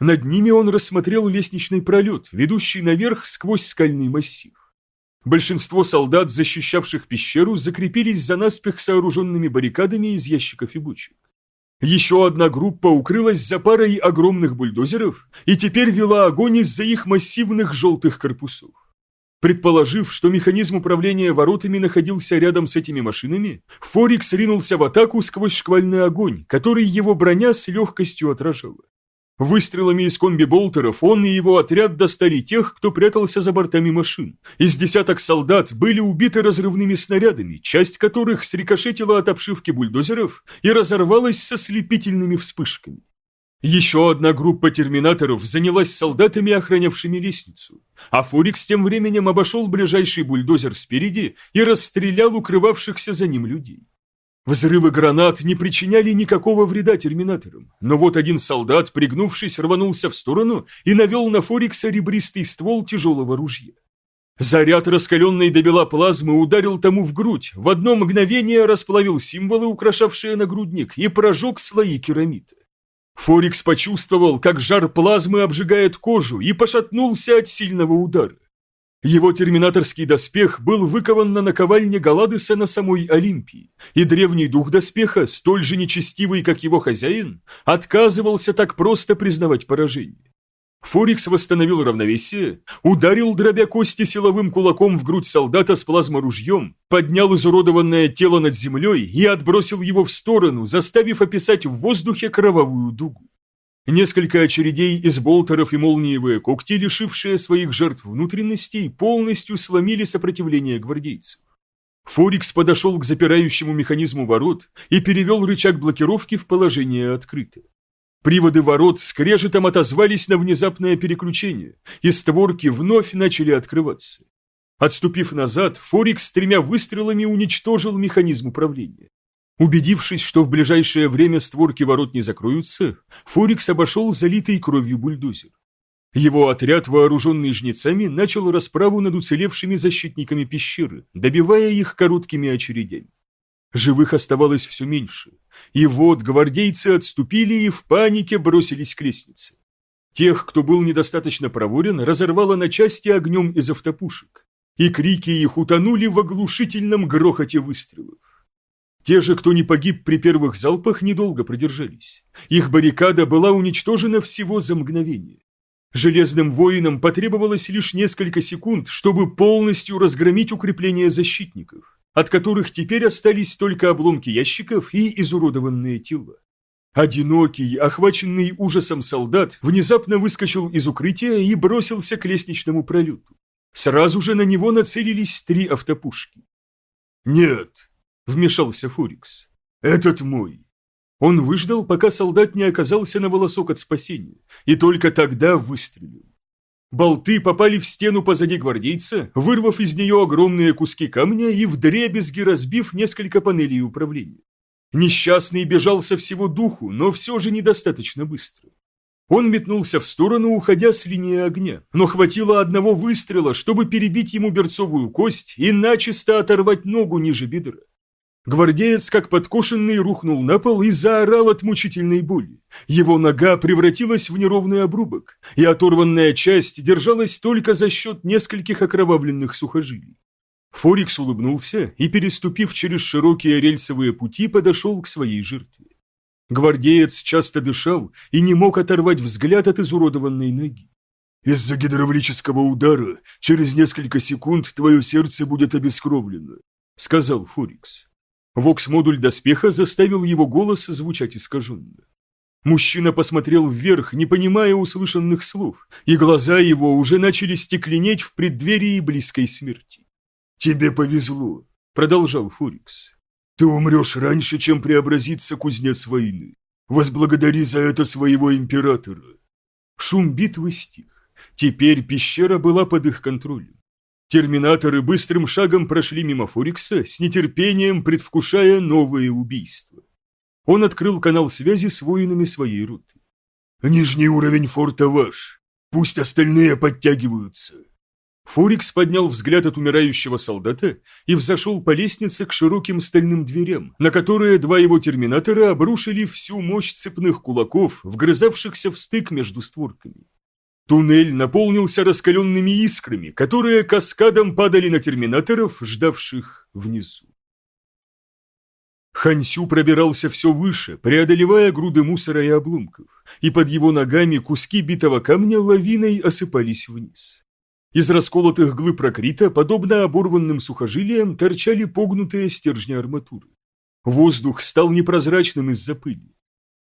Над ними он рассмотрел лестничный пролет, ведущий наверх сквозь скальный массив. Большинство солдат, защищавших пещеру, закрепились за наспех сооруженными баррикадами из ящиков и бочек. Еще одна группа укрылась за парой огромных бульдозеров и теперь вела огонь из-за их массивных желтых корпусов. Предположив, что механизм управления воротами находился рядом с этими машинами, Форикс ринулся в атаку сквозь шквальный огонь, который его броня с легкостью отражала. Выстрелами из комби-болтеров он и его отряд достали тех, кто прятался за бортами машин. Из десяток солдат были убиты разрывными снарядами, часть которых срикошетила от обшивки бульдозеров и разорвалась со слепительными вспышками. Еще одна группа терминаторов занялась солдатами, охранявшими лестницу. А Форикс тем временем обошел ближайший бульдозер спереди и расстрелял укрывавшихся за ним людей. Взрывы гранат не причиняли никакого вреда терминаторам, но вот один солдат, пригнувшись, рванулся в сторону и навел на Форикса ребристый ствол тяжелого ружья. Заряд раскаленной до бела плазмы ударил тому в грудь, в одно мгновение расплавил символы, украшавшие нагрудник, и прожег слои керамита. Форикс почувствовал, как жар плазмы обжигает кожу, и пошатнулся от сильного удара. Его терминаторский доспех был выкован на наковальне Галадеса на самой Олимпии, и древний дух доспеха, столь же нечестивый, как его хозяин, отказывался так просто признавать поражение. Форикс восстановил равновесие, ударил дробя кости силовым кулаком в грудь солдата с плазморужьем, поднял изуродованное тело над землей и отбросил его в сторону, заставив описать в воздухе кровавую дугу. Несколько очередей из болтеров и молниевые когти, лишившие своих жертв внутренностей, полностью сломили сопротивление гвардейцев. Форикс подошел к запирающему механизму ворот и перевел рычаг блокировки в положение открыто. Приводы ворот скрежетом отозвались на внезапное переключение, и створки вновь начали открываться. Отступив назад, Форикс тремя выстрелами уничтожил механизм управления. Убедившись, что в ближайшее время створки ворот не закроются, Форикс обошел залитый кровью бульдозер. Его отряд, вооруженный жнецами, начал расправу над уцелевшими защитниками пещеры, добивая их короткими очередями. Живых оставалось все меньше. И вот гвардейцы отступили и в панике бросились к лестнице. Тех, кто был недостаточно проворен, разорвало на части огнем из автопушек. И крики их утонули в оглушительном грохоте выстрелов. Те же, кто не погиб при первых залпах, недолго продержались. Их баррикада была уничтожена всего за мгновение. Железным воинам потребовалось лишь несколько секунд, чтобы полностью разгромить укрепления защитников, от которых теперь остались только обломки ящиков и изуродованные тела. Одинокий, охваченный ужасом солдат, внезапно выскочил из укрытия и бросился к лестничному пролету. Сразу же на него нацелились три автопушки. «Нет!» Вмешался Фурикс. «Этот мой». Он выждал, пока солдат не оказался на волосок от спасения, и только тогда выстрелил. Болты попали в стену позади гвардейца, вырвав из нее огромные куски камня и вдребезги разбив несколько панелей управления. Несчастный бежал со всего духу, но все же недостаточно быстро. Он метнулся в сторону, уходя с линии огня, но хватило одного выстрела, чтобы перебить ему берцовую кость и начисто оторвать ногу ниже бедра. Гвардеец, как подкошенный, рухнул на пол и заорал от мучительной боли. Его нога превратилась в неровный обрубок, и оторванная часть держалась только за счет нескольких окровавленных сухожилий. Форикс улыбнулся и, переступив через широкие рельсовые пути, подошел к своей жертве. Гвардеец часто дышал и не мог оторвать взгляд от изуродованной ноги. «Из-за гидравлического удара через несколько секунд твое сердце будет обескровлено», — сказал Форикс. Вокс-модуль доспеха заставил его голос звучать искаженно. Мужчина посмотрел вверх, не понимая услышанных слов, и глаза его уже начали стекленеть в преддверии близкой смерти. «Тебе повезло», — продолжал Фурикс. «Ты умрешь раньше, чем преобразится кузнец войны. Возблагодари за это своего императора». Шум битвы стих. Теперь пещера была под их контролем. Терминаторы быстрым шагом прошли мимо Форикса, с нетерпением предвкушая новые убийства. Он открыл канал связи с воинами своей роты. «Нижний уровень форта ваш. Пусть остальные подтягиваются». Форикс поднял взгляд от умирающего солдата и взошел по лестнице к широким стальным дверям, на которые два его терминатора обрушили всю мощь цепных кулаков, вгрызавшихся в стык между створками. Туннель наполнился раскаленными искрами, которые каскадом падали на терминаторов, ждавших внизу. Хансю пробирался все выше, преодолевая груды мусора и обломков, и под его ногами куски битого камня лавиной осыпались вниз. Из расколотых глыб прокрита, подобно оборванным сухожилиям, торчали погнутые стержни арматуры. Воздух стал непрозрачным из-за пыли.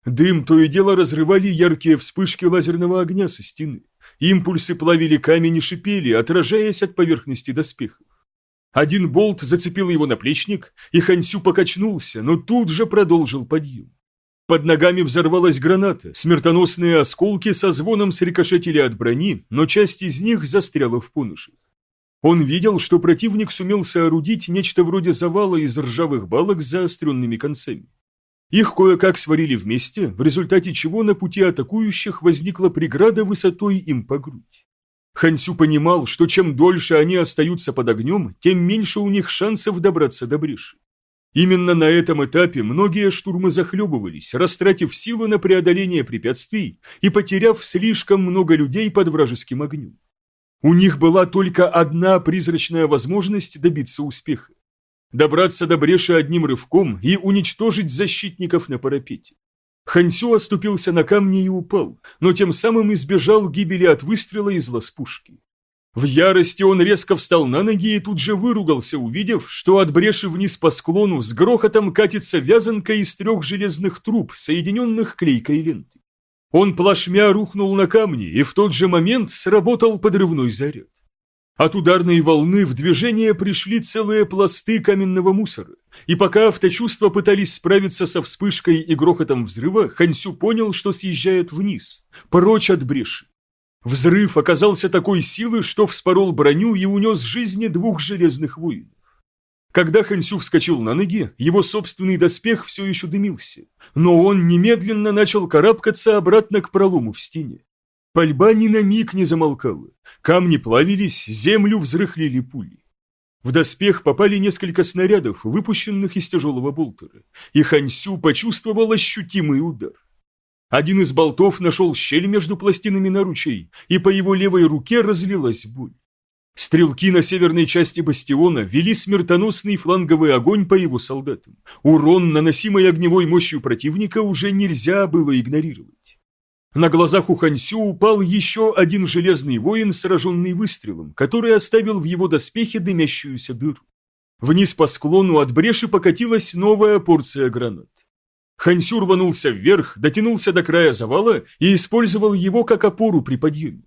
Дым то и дело разрывали яркие вспышки лазерного огня со стены. Импульсы плавили камень и шипели, отражаясь от поверхности доспехов. Один болт зацепил его наплечник, и Хансю покачнулся, но тут же продолжил подъем. Под ногами взорвалась граната, смертоносные осколки со звоном срикошетили от брони, но часть из них застряла в поножах. Он видел, что противник сумел соорудить нечто вроде завала из ржавых балок с заостренными концами. Их кое-как сварили вместе, в результате чего на пути атакующих возникла преграда высотой им по грудь. Хансю понимал, что чем дольше они остаются под огнем, тем меньше у них шансов добраться до бреши. Именно на этом этапе многие штурмы захлебывались, растратив силы на преодоление препятствий и потеряв слишком много людей под вражеским огнем. У них была только одна призрачная возможность добиться успеха добраться до бреши одним рывком и уничтожить защитников на парапете. Хансю оступился на камне и упал, но тем самым избежал гибели от выстрела из лаз-пушки. В ярости он резко встал на ноги и тут же выругался, увидев, что от бреши вниз по склону с грохотом катится вязанка из трех железных труб, соединенных клейкой лентой. Он плашмя рухнул на камни, и в тот же момент сработал подрывной заряд. От ударной волны в движение пришли целые пласты каменного мусора, и пока авточувства пытались справиться со вспышкой и грохотом взрыва, Хансю понял, что съезжает вниз, прочь от бреши. Взрыв оказался такой силы, что вспорол броню и унес жизни двух железных воинов. Когда Хансю вскочил на ноги, его собственный доспех все еще дымился, но он немедленно начал карабкаться обратно к пролому в стене. Пальба ни на миг не замолкала. Камни плавились, землю взрыхлили пули. В доспех попали несколько снарядов, выпущенных из тяжелого болтера, и Хансю почувствовал ощутимый удар. Один из болтов нашел щель между пластинами наручей, и по его левой руке разлилась боль. Стрелки на северной части бастиона вели смертоносный фланговый огонь по его солдатам. Урон, наносимый огневой мощью противника, уже нельзя было игнорировать. На глазах у Хансю упал еще один железный воин, сраженный выстрелом, который оставил в его доспехе дымящуюся дыру. Вниз по склону от бреши покатилась новая порция гранат. Хансю рванулся вверх, дотянулся до края завала и использовал его как опору при подъеме.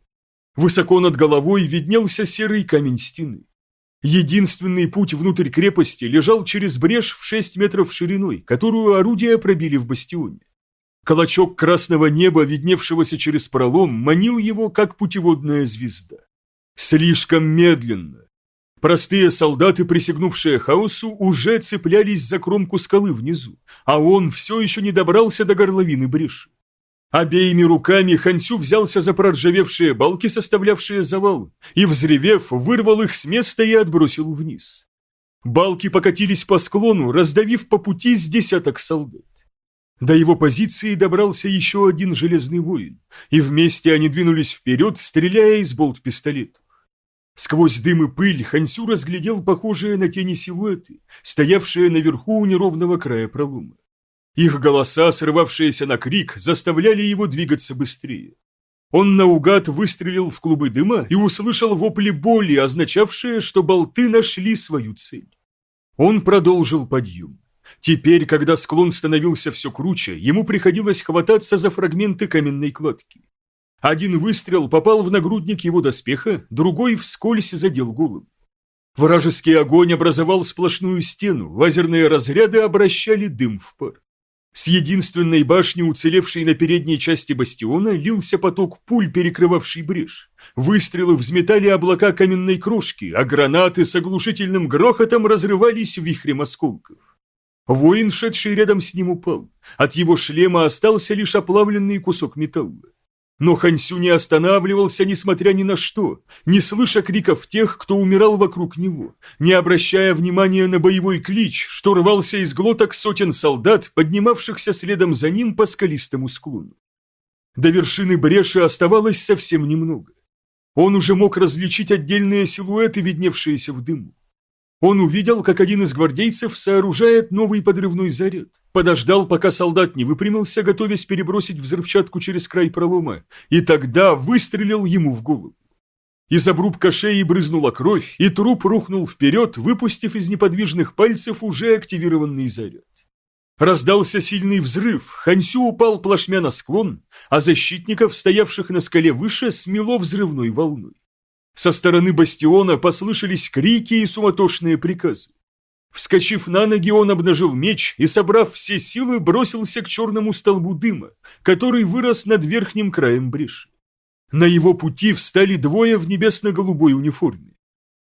Высоко над головой виднелся серый камень стены. Единственный путь внутрь крепости лежал через брешь в 6 метров шириной, которую орудия пробили в бастионе. Колочок красного неба, видневшегося через пролом, манил его, как путеводная звезда. Слишком медленно. Простые солдаты, присягнувшие хаосу, уже цеплялись за кромку скалы внизу, а он все еще не добрался до горловины бреши. Обеими руками Хансю взялся за проржавевшие балки, составлявшие завал, и, взревев, вырвал их с места и отбросил вниз. Балки покатились по склону, раздавив по пути с десяток солдат. До его позиции добрался еще один железный воин, и вместе они двинулись вперед, стреляя из болт-пистолетов. Сквозь дым и пыль Хансю разглядел похожие на тени силуэты, стоявшие наверху у неровного края пролома. Их голоса, срывавшиеся на крик, заставляли его двигаться быстрее. Он наугад выстрелил в клубы дыма и услышал вопли боли, означавшие, что болты нашли свою цель. Он продолжил подъем. Теперь, когда склон становился все круче, ему приходилось хвататься за фрагменты каменной кладки. Один выстрел попал в нагрудник его доспеха, другой вскользь задел голову. Вражеский огонь образовал сплошную стену, лазерные разряды обращали дым в пар. С единственной башни, уцелевшей на передней части бастиона, лился поток пуль, перекрывавший брешь. Выстрелы взметали облака каменной крошки, а гранаты с оглушительным грохотом разрывались вихрем осколков. Воин, шедший рядом с ним, упал. От его шлема остался лишь оплавленный кусок металла. Но Хансю не останавливался, несмотря ни на что, не слыша криков тех, кто умирал вокруг него, не обращая внимания на боевой клич, что рвался из глоток сотен солдат, поднимавшихся следом за ним по скалистому склону. До вершины бреши оставалось совсем немного. Он уже мог различить отдельные силуэты, видневшиеся в дыму. Он увидел, как один из гвардейцев сооружает новый подрывной заряд. Подождал, пока солдат не выпрямился, готовясь перебросить взрывчатку через край пролома, и тогда выстрелил ему в голову. Из обрубка шеи брызнула кровь, и труп рухнул вперед, выпустив из неподвижных пальцев уже активированный заряд. Раздался сильный взрыв, Хансю упал плашмя на склон, а защитников, стоявших на скале выше, смело взрывной волной. Со стороны бастиона послышались крики и суматошные приказы. Вскочив на ноги, он обнажил меч и, собрав все силы, бросился к черному столбу дыма, который вырос над верхним краем бреши. На его пути встали двое в небесно-голубой униформе.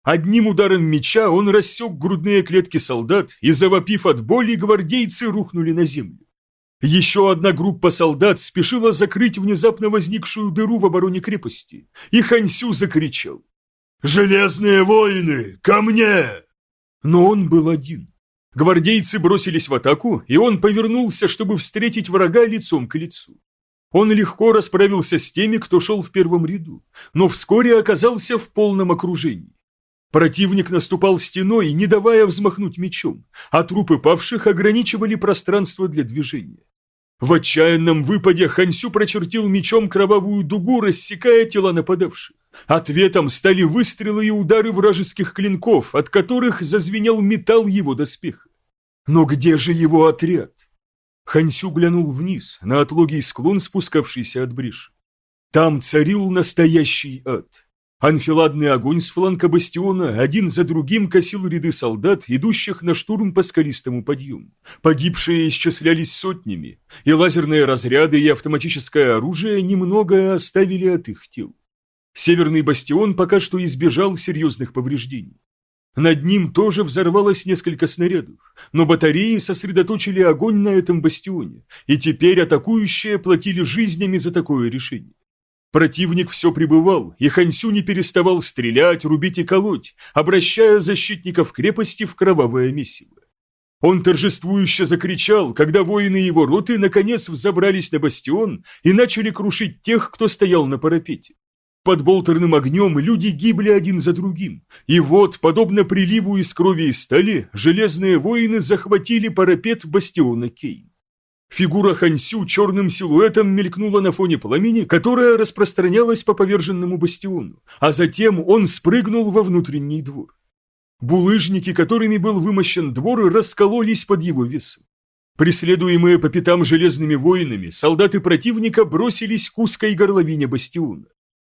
Одним ударом меча он рассек грудные клетки солдат, и, завопив от боли, гвардейцы рухнули на землю. Еще одна группа солдат спешила закрыть внезапно возникшую дыру в обороне крепости, и Хансю закричал. «Железные воины, ко мне!» Но он был один. Гвардейцы бросились в атаку, и он повернулся, чтобы встретить врага лицом к лицу. Он легко расправился с теми, кто шел в первом ряду, но вскоре оказался в полном окружении. Противник наступал стеной, не давая взмахнуть мечом, а трупы павших ограничивали пространство для движения. В отчаянном выпаде Хансю прочертил мечом кровавую дугу, рассекая тела нападавших. Ответом стали выстрелы и удары вражеских клинков, от которых зазвенел металл его доспеха. Но где же его отряд? Хансю глянул вниз, на отлогий склон, спускавшийся от бреши. Там царил настоящий ад. Анфиладный огонь с фланга бастиона один за другим косил ряды солдат, идущих на штурм по скалистому подъему. Погибшие исчислялись сотнями, и лазерные разряды и автоматическое оружие немного оставили от их тел. Северный бастион пока что избежал серьезных повреждений. Над ним тоже взорвалось несколько снарядов, но батареи сосредоточили огонь на этом бастионе, и теперь атакующие платили жизнями за такое решение. Противник все пребывал, и Хансю не переставал стрелять, рубить и колоть, обращая защитников крепости в кровавое месиво. Он торжествующе закричал, когда воины его роты наконец взобрались на бастион и начали крушить тех, кто стоял на парапете. Под болтерным огнем люди гибли один за другим, и вот, подобно приливу из крови и стали, железные воины захватили парапет бастиона Кейн. Фигура Хансю черным силуэтом мелькнула на фоне пламени, которая распространялась по поверженному бастиону, а затем он спрыгнул во внутренний двор. Булыжники, которыми был вымощен двор, раскололись под его весом. Преследуемые по пятам железными воинами, солдаты противника бросились к узкой горловине бастиона.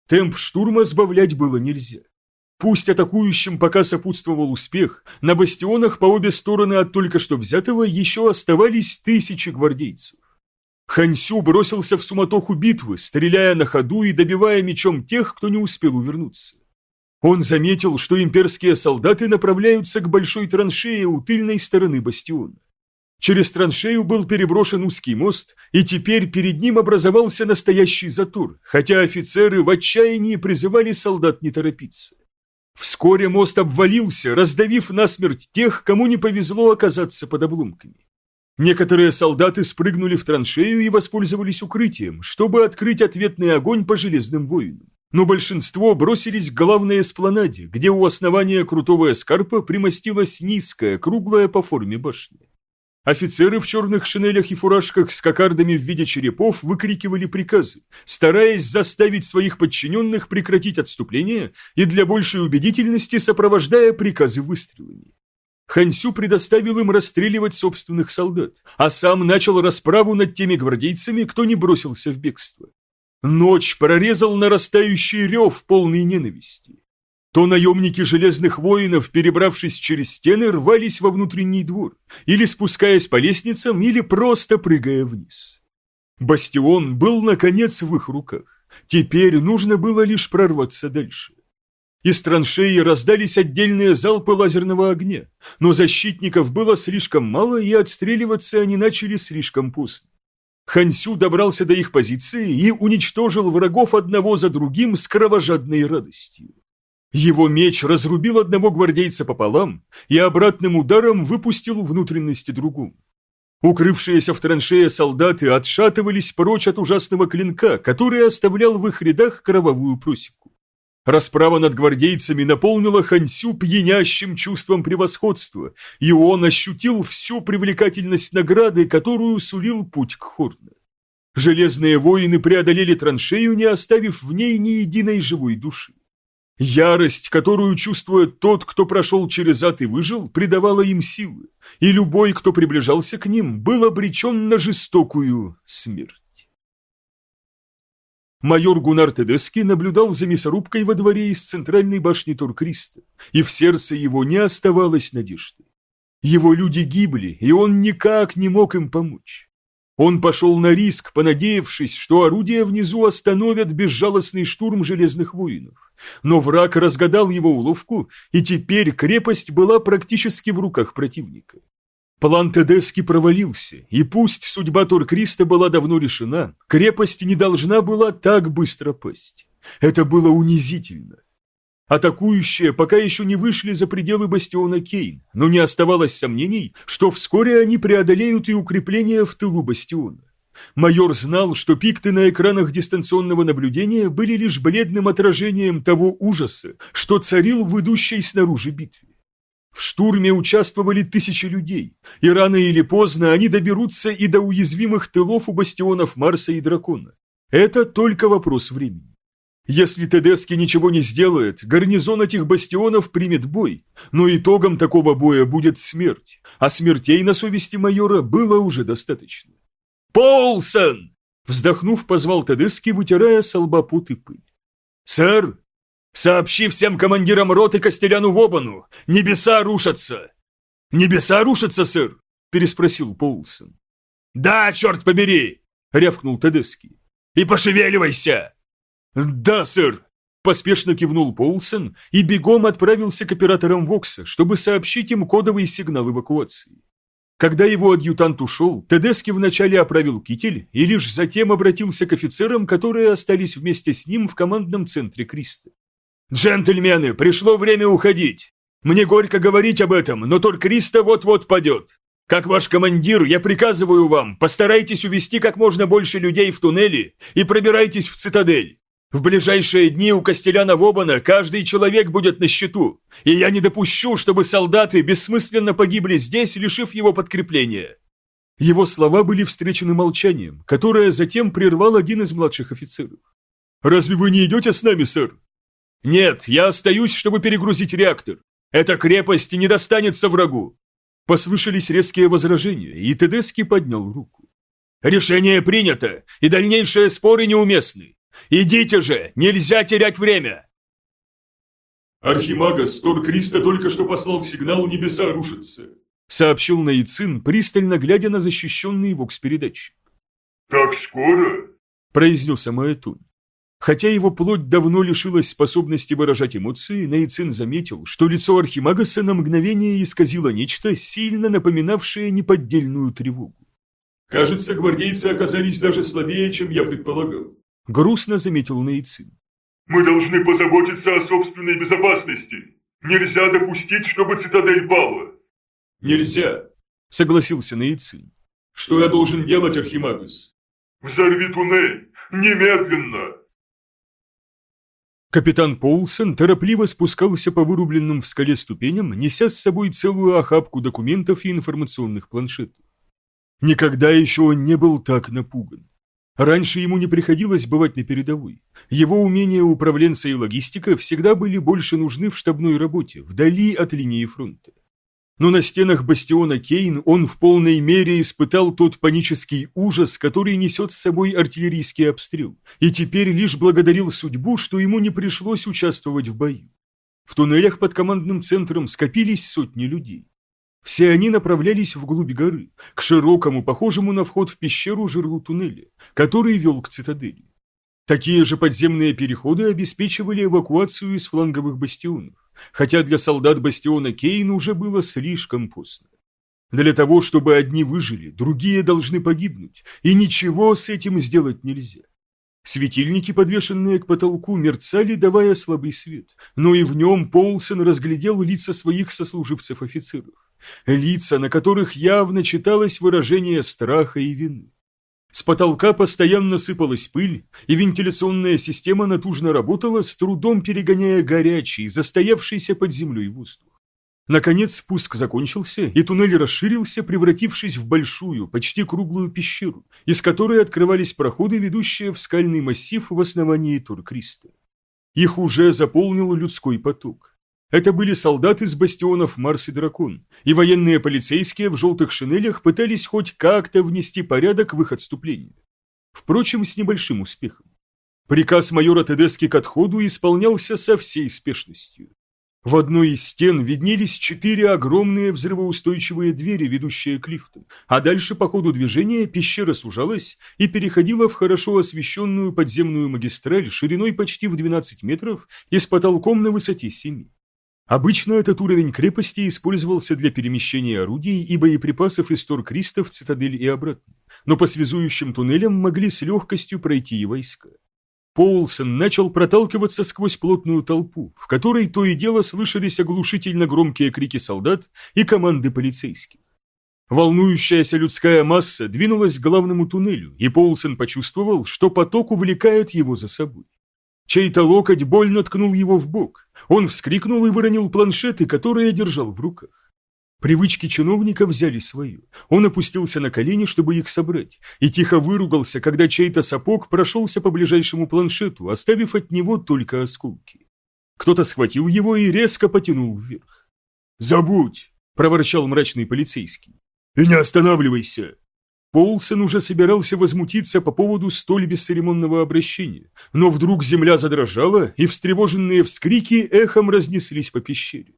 Темп штурма сбавлять было нельзя. Пусть атакующим пока сопутствовал успех, на бастионах по обе стороны от только что взятого еще оставались тысячи гвардейцев. Хансю бросился в суматоху битвы, стреляя на ходу и добивая мечом тех, кто не успел увернуться. Он заметил, что имперские солдаты направляются к большой траншее у тыльной стороны бастиона. Через траншею был переброшен узкий мост, и теперь перед ним образовался настоящий затор, хотя офицеры в отчаянии призывали солдат не торопиться. Вскоре мост обвалился, раздавив насмерть тех, кому не повезло оказаться под обломками. Некоторые солдаты спрыгнули в траншею и воспользовались укрытием, чтобы открыть ответный огонь по железным воинам. Но большинство бросились к главной эспланаде, где у основания крутого эскарпа примостилась низкая, круглая по форме башня. Офицеры в черных шинелях и фуражках с кокардами в виде черепов выкрикивали приказы, стараясь заставить своих подчиненных прекратить отступление и для большей убедительности сопровождая приказы выстрелами. Хансю предоставил им расстреливать собственных солдат, а сам начал расправу над теми гвардейцами, кто не бросился в бегство. Ночь прорезал нарастающий рев полной ненависти то наемники железных воинов, перебравшись через стены, рвались во внутренний двор, или спускаясь по лестницам, или просто прыгая вниз. Бастион был, наконец, в их руках. Теперь нужно было лишь прорваться дальше. Из траншеи раздались отдельные залпы лазерного огня, но защитников было слишком мало, и отстреливаться они начали слишком поздно. Хансю добрался до их позиции и уничтожил врагов одного за другим с кровожадной радостью. Его меч разрубил одного гвардейца пополам и обратным ударом выпустил внутренности другому. Укрывшиеся в траншее солдаты отшатывались прочь от ужасного клинка, который оставлял в их рядах кровавую просеку. Расправа над гвардейцами наполнила Хансю пьянящим чувством превосходства, и он ощутил всю привлекательность награды, которую сулил путь к Хорну. Железные воины преодолели траншею, не оставив в ней ни единой живой души. Ярость, которую чувствует тот, кто прошел через ад и выжил, придавала им силы, и любой, кто приближался к ним, был обречен на жестокую смерть. Майор Гунар Тедески наблюдал за мясорубкой во дворе из центральной башни Туркриста, и в сердце его не оставалось надежды. Его люди гибли, и он никак не мог им помочь. Он пошел на риск, понадеявшись, что орудия внизу остановят безжалостный штурм железных воинов. Но враг разгадал его уловку, и теперь крепость была практически в руках противника. План Тедески провалился, и пусть судьба Торкриста была давно решена, крепость не должна была так быстро пасть. Это было унизительно. Атакующие пока еще не вышли за пределы бастиона Кейн, но не оставалось сомнений, что вскоре они преодолеют и укрепления в тылу бастиона. Майор знал, что пикты на экранах дистанционного наблюдения были лишь бледным отражением того ужаса, что царил в идущей снаружи битве. В штурме участвовали тысячи людей, и рано или поздно они доберутся и до уязвимых тылов у бастионов Марса и Дракона. Это только вопрос времени. Если Тедески ничего не сделает, гарнизон этих бастионов примет бой, но итогом такого боя будет смерть, а смертей на совести майора было уже достаточно. «Полсон!» – вздохнув, позвал Тедески, вытирая с лба пот и пыль. «Сэр, сообщи всем командирам роты Костеляну Вобану, небеса рушатся!» «Небеса рушатся, сэр?» – переспросил Полсон. «Да, черт побери!» – рявкнул Тедески. «И пошевеливайся!» «Да, сэр!» – поспешно кивнул Поулсон и бегом отправился к операторам Вокса, чтобы сообщить им кодовый сигнал эвакуации. Когда его адъютант ушел, Тедески вначале оправил китель и лишь затем обратился к офицерам, которые остались вместе с ним в командном центре Криста. «Джентльмены, пришло время уходить! Мне горько говорить об этом, но Тор Криста вот-вот падет. Как ваш командир, я приказываю вам, постарайтесь увести как можно больше людей в туннели и пробирайтесь в цитадель. В ближайшие дни у Костеляна Вобана каждый человек будет на счету, и я не допущу, чтобы солдаты бессмысленно погибли здесь, лишив его подкрепления». Его слова были встречены молчанием, которое затем прервал один из младших офицеров. «Разве вы не идете с нами, сэр?» «Нет, я остаюсь, чтобы перегрузить реактор. Эта крепость не достанется врагу!» Послышались резкие возражения, и Тедески поднял руку. «Решение принято, и дальнейшие споры неуместны. Идите же, нельзя терять время!» Архимагас Тор Криста только что послал сигнал «Небеса рушатся», сообщил Наицин, пристально глядя на защищенный вокс-передатчик. «Так скоро?» произнес Амаэтун. Хотя его плоть давно лишилась способности выражать эмоции, Наицин заметил, что лицо Архимагаса на мгновение исказило нечто, сильно напоминавшее неподдельную тревогу. «Кажется, гвардейцы оказались даже слабее, чем я предполагал. Грустно заметил Наицин. «Мы должны позаботиться о собственной безопасности. Нельзя допустить, чтобы цитадель пала». «Нельзя», — согласился Наицин. «Что я должен делать, Архимагус?» «Взорви туннель! Немедленно!» Капитан Поулсон торопливо спускался по вырубленным в скале ступеням, неся с собой целую охапку документов и информационных планшетов. Никогда еще он не был так напуган. Раньше ему не приходилось бывать на передовой. Его умения управленца и логистика всегда были больше нужны в штабной работе, вдали от линии фронта. Но на стенах бастиона Кейн он в полной мере испытал тот панический ужас, который несет с собой артиллерийский обстрел, и теперь лишь благодарил судьбу, что ему не пришлось участвовать в бою. В туннелях под командным центром скопились сотни людей. Все они направлялись вглубь горы, к широкому, похожему на вход в пещеру жерлу туннеля, который вел к цитадели. Такие же подземные переходы обеспечивали эвакуацию из фланговых бастионов, хотя для солдат бастиона Кейн уже было слишком поздно. Для того, чтобы одни выжили, другие должны погибнуть, и ничего с этим сделать нельзя. Светильники, подвешенные к потолку, мерцали, давая слабый свет, но и в нем Полсон разглядел лица своих сослуживцев-офицеров лица, на которых явно читалось выражение страха и вины. С потолка постоянно сыпалась пыль, и вентиляционная система натужно работала, с трудом перегоняя горячий, застоявшийся под землей воздух. Наконец спуск закончился, и туннель расширился, превратившись в большую, почти круглую пещеру, из которой открывались проходы, ведущие в скальный массив в основании Туркриста. Их уже заполнил людской поток. Это были солдаты с бастионов Марс и Дракон, и военные полицейские в желтых шинелях пытались хоть как-то внести порядок в их отступление. Впрочем, с небольшим успехом. Приказ майора Тедески к отходу исполнялся со всей спешностью. В одной из стен виднелись четыре огромные взрывоустойчивые двери, ведущие к лифтам, а дальше по ходу движения пещера сужалась и переходила в хорошо освещенную подземную магистраль шириной почти в 12 метров и с потолком на высоте 7. Обычно этот уровень крепости использовался для перемещения орудий и боеприпасов из Торкриста в цитадель и обратно, но по связующим туннелям могли с легкостью пройти и войска. Поулсон начал проталкиваться сквозь плотную толпу, в которой то и дело слышались оглушительно громкие крики солдат и команды полицейских. Волнующаяся людская масса двинулась к главному туннелю, и Поулсон почувствовал, что поток увлекает его за собой. Чей-то локоть больно ткнул его в бок. Он вскрикнул и выронил планшеты, которые держал в руках. Привычки чиновника взяли свое. Он опустился на колени, чтобы их собрать, и тихо выругался, когда чей-то сапог прошелся по ближайшему планшету, оставив от него только осколки. Кто-то схватил его и резко потянул вверх. «Забудь!» – проворчал мрачный полицейский. «И не останавливайся!» Полсон уже собирался возмутиться по поводу столь бесцеремонного обращения, но вдруг земля задрожала, и встревоженные вскрики эхом разнеслись по пещере.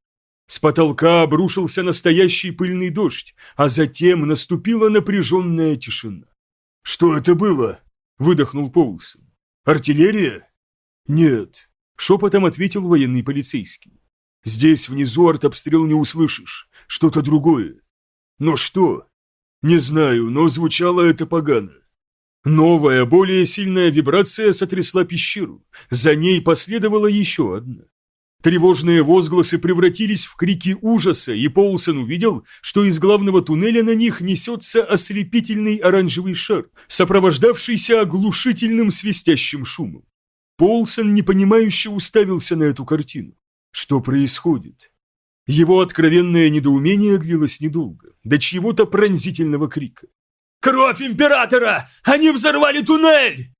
С потолка обрушился настоящий пыльный дождь, а затем наступила напряженная тишина. «Что это было?» – выдохнул Поулсон. «Артиллерия?» «Нет», – шепотом ответил военный полицейский. «Здесь внизу артобстрел не услышишь, что-то другое». «Но что?» «Не знаю, но звучало это погано». Новая, более сильная вибрация сотрясла пещеру. За ней последовала еще одна. Тревожные возгласы превратились в крики ужаса, и Поулсон увидел, что из главного туннеля на них несется ослепительный оранжевый шар, сопровождавшийся оглушительным свистящим шумом. Поулсон непонимающе уставился на эту картину. Что происходит? Его откровенное недоумение длилось недолго, до чьего-то пронзительного крика. «Кровь императора! Они взорвали туннель!»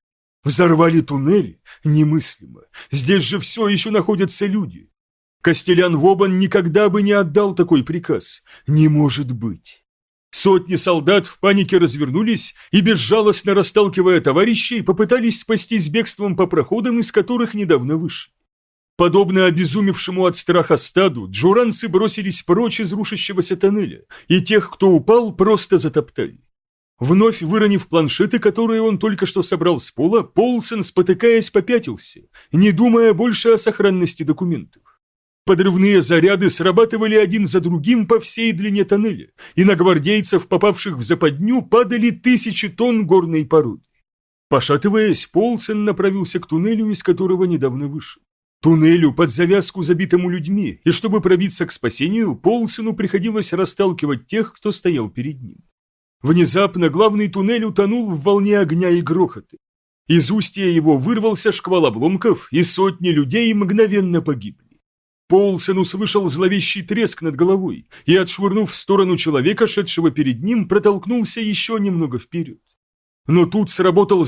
Взорвали туннель? Немыслимо. Здесь же все еще находятся люди. Костелян Вобан никогда бы не отдал такой приказ. Не может быть. Сотни солдат в панике развернулись и, безжалостно расталкивая товарищей, попытались спастись бегством по проходам, из которых недавно вышли. Подобно обезумевшему от страха стаду, джуранцы бросились прочь из рушащегося тоннеля, и тех, кто упал, просто затоптали. Вновь выронив планшеты, которые он только что собрал с пола, Полсон, спотыкаясь, попятился, не думая больше о сохранности документов. Подрывные заряды срабатывали один за другим по всей длине тоннеля, и на гвардейцев, попавших в западню, падали тысячи тонн горной породы. Пошатываясь, Полсон направился к туннелю, из которого недавно вышел. Туннелю под завязку, забитому людьми, и чтобы пробиться к спасению, Полсону приходилось расталкивать тех, кто стоял перед ним. Внезапно главный туннель утонул в волне огня и грохота. Из устья его вырвался шквал обломков, и сотни людей мгновенно погибли. Полсон услышал зловещий треск над головой и, отшвырнув в сторону человека, шедшего перед ним, протолкнулся еще немного вперед. Но тут сработал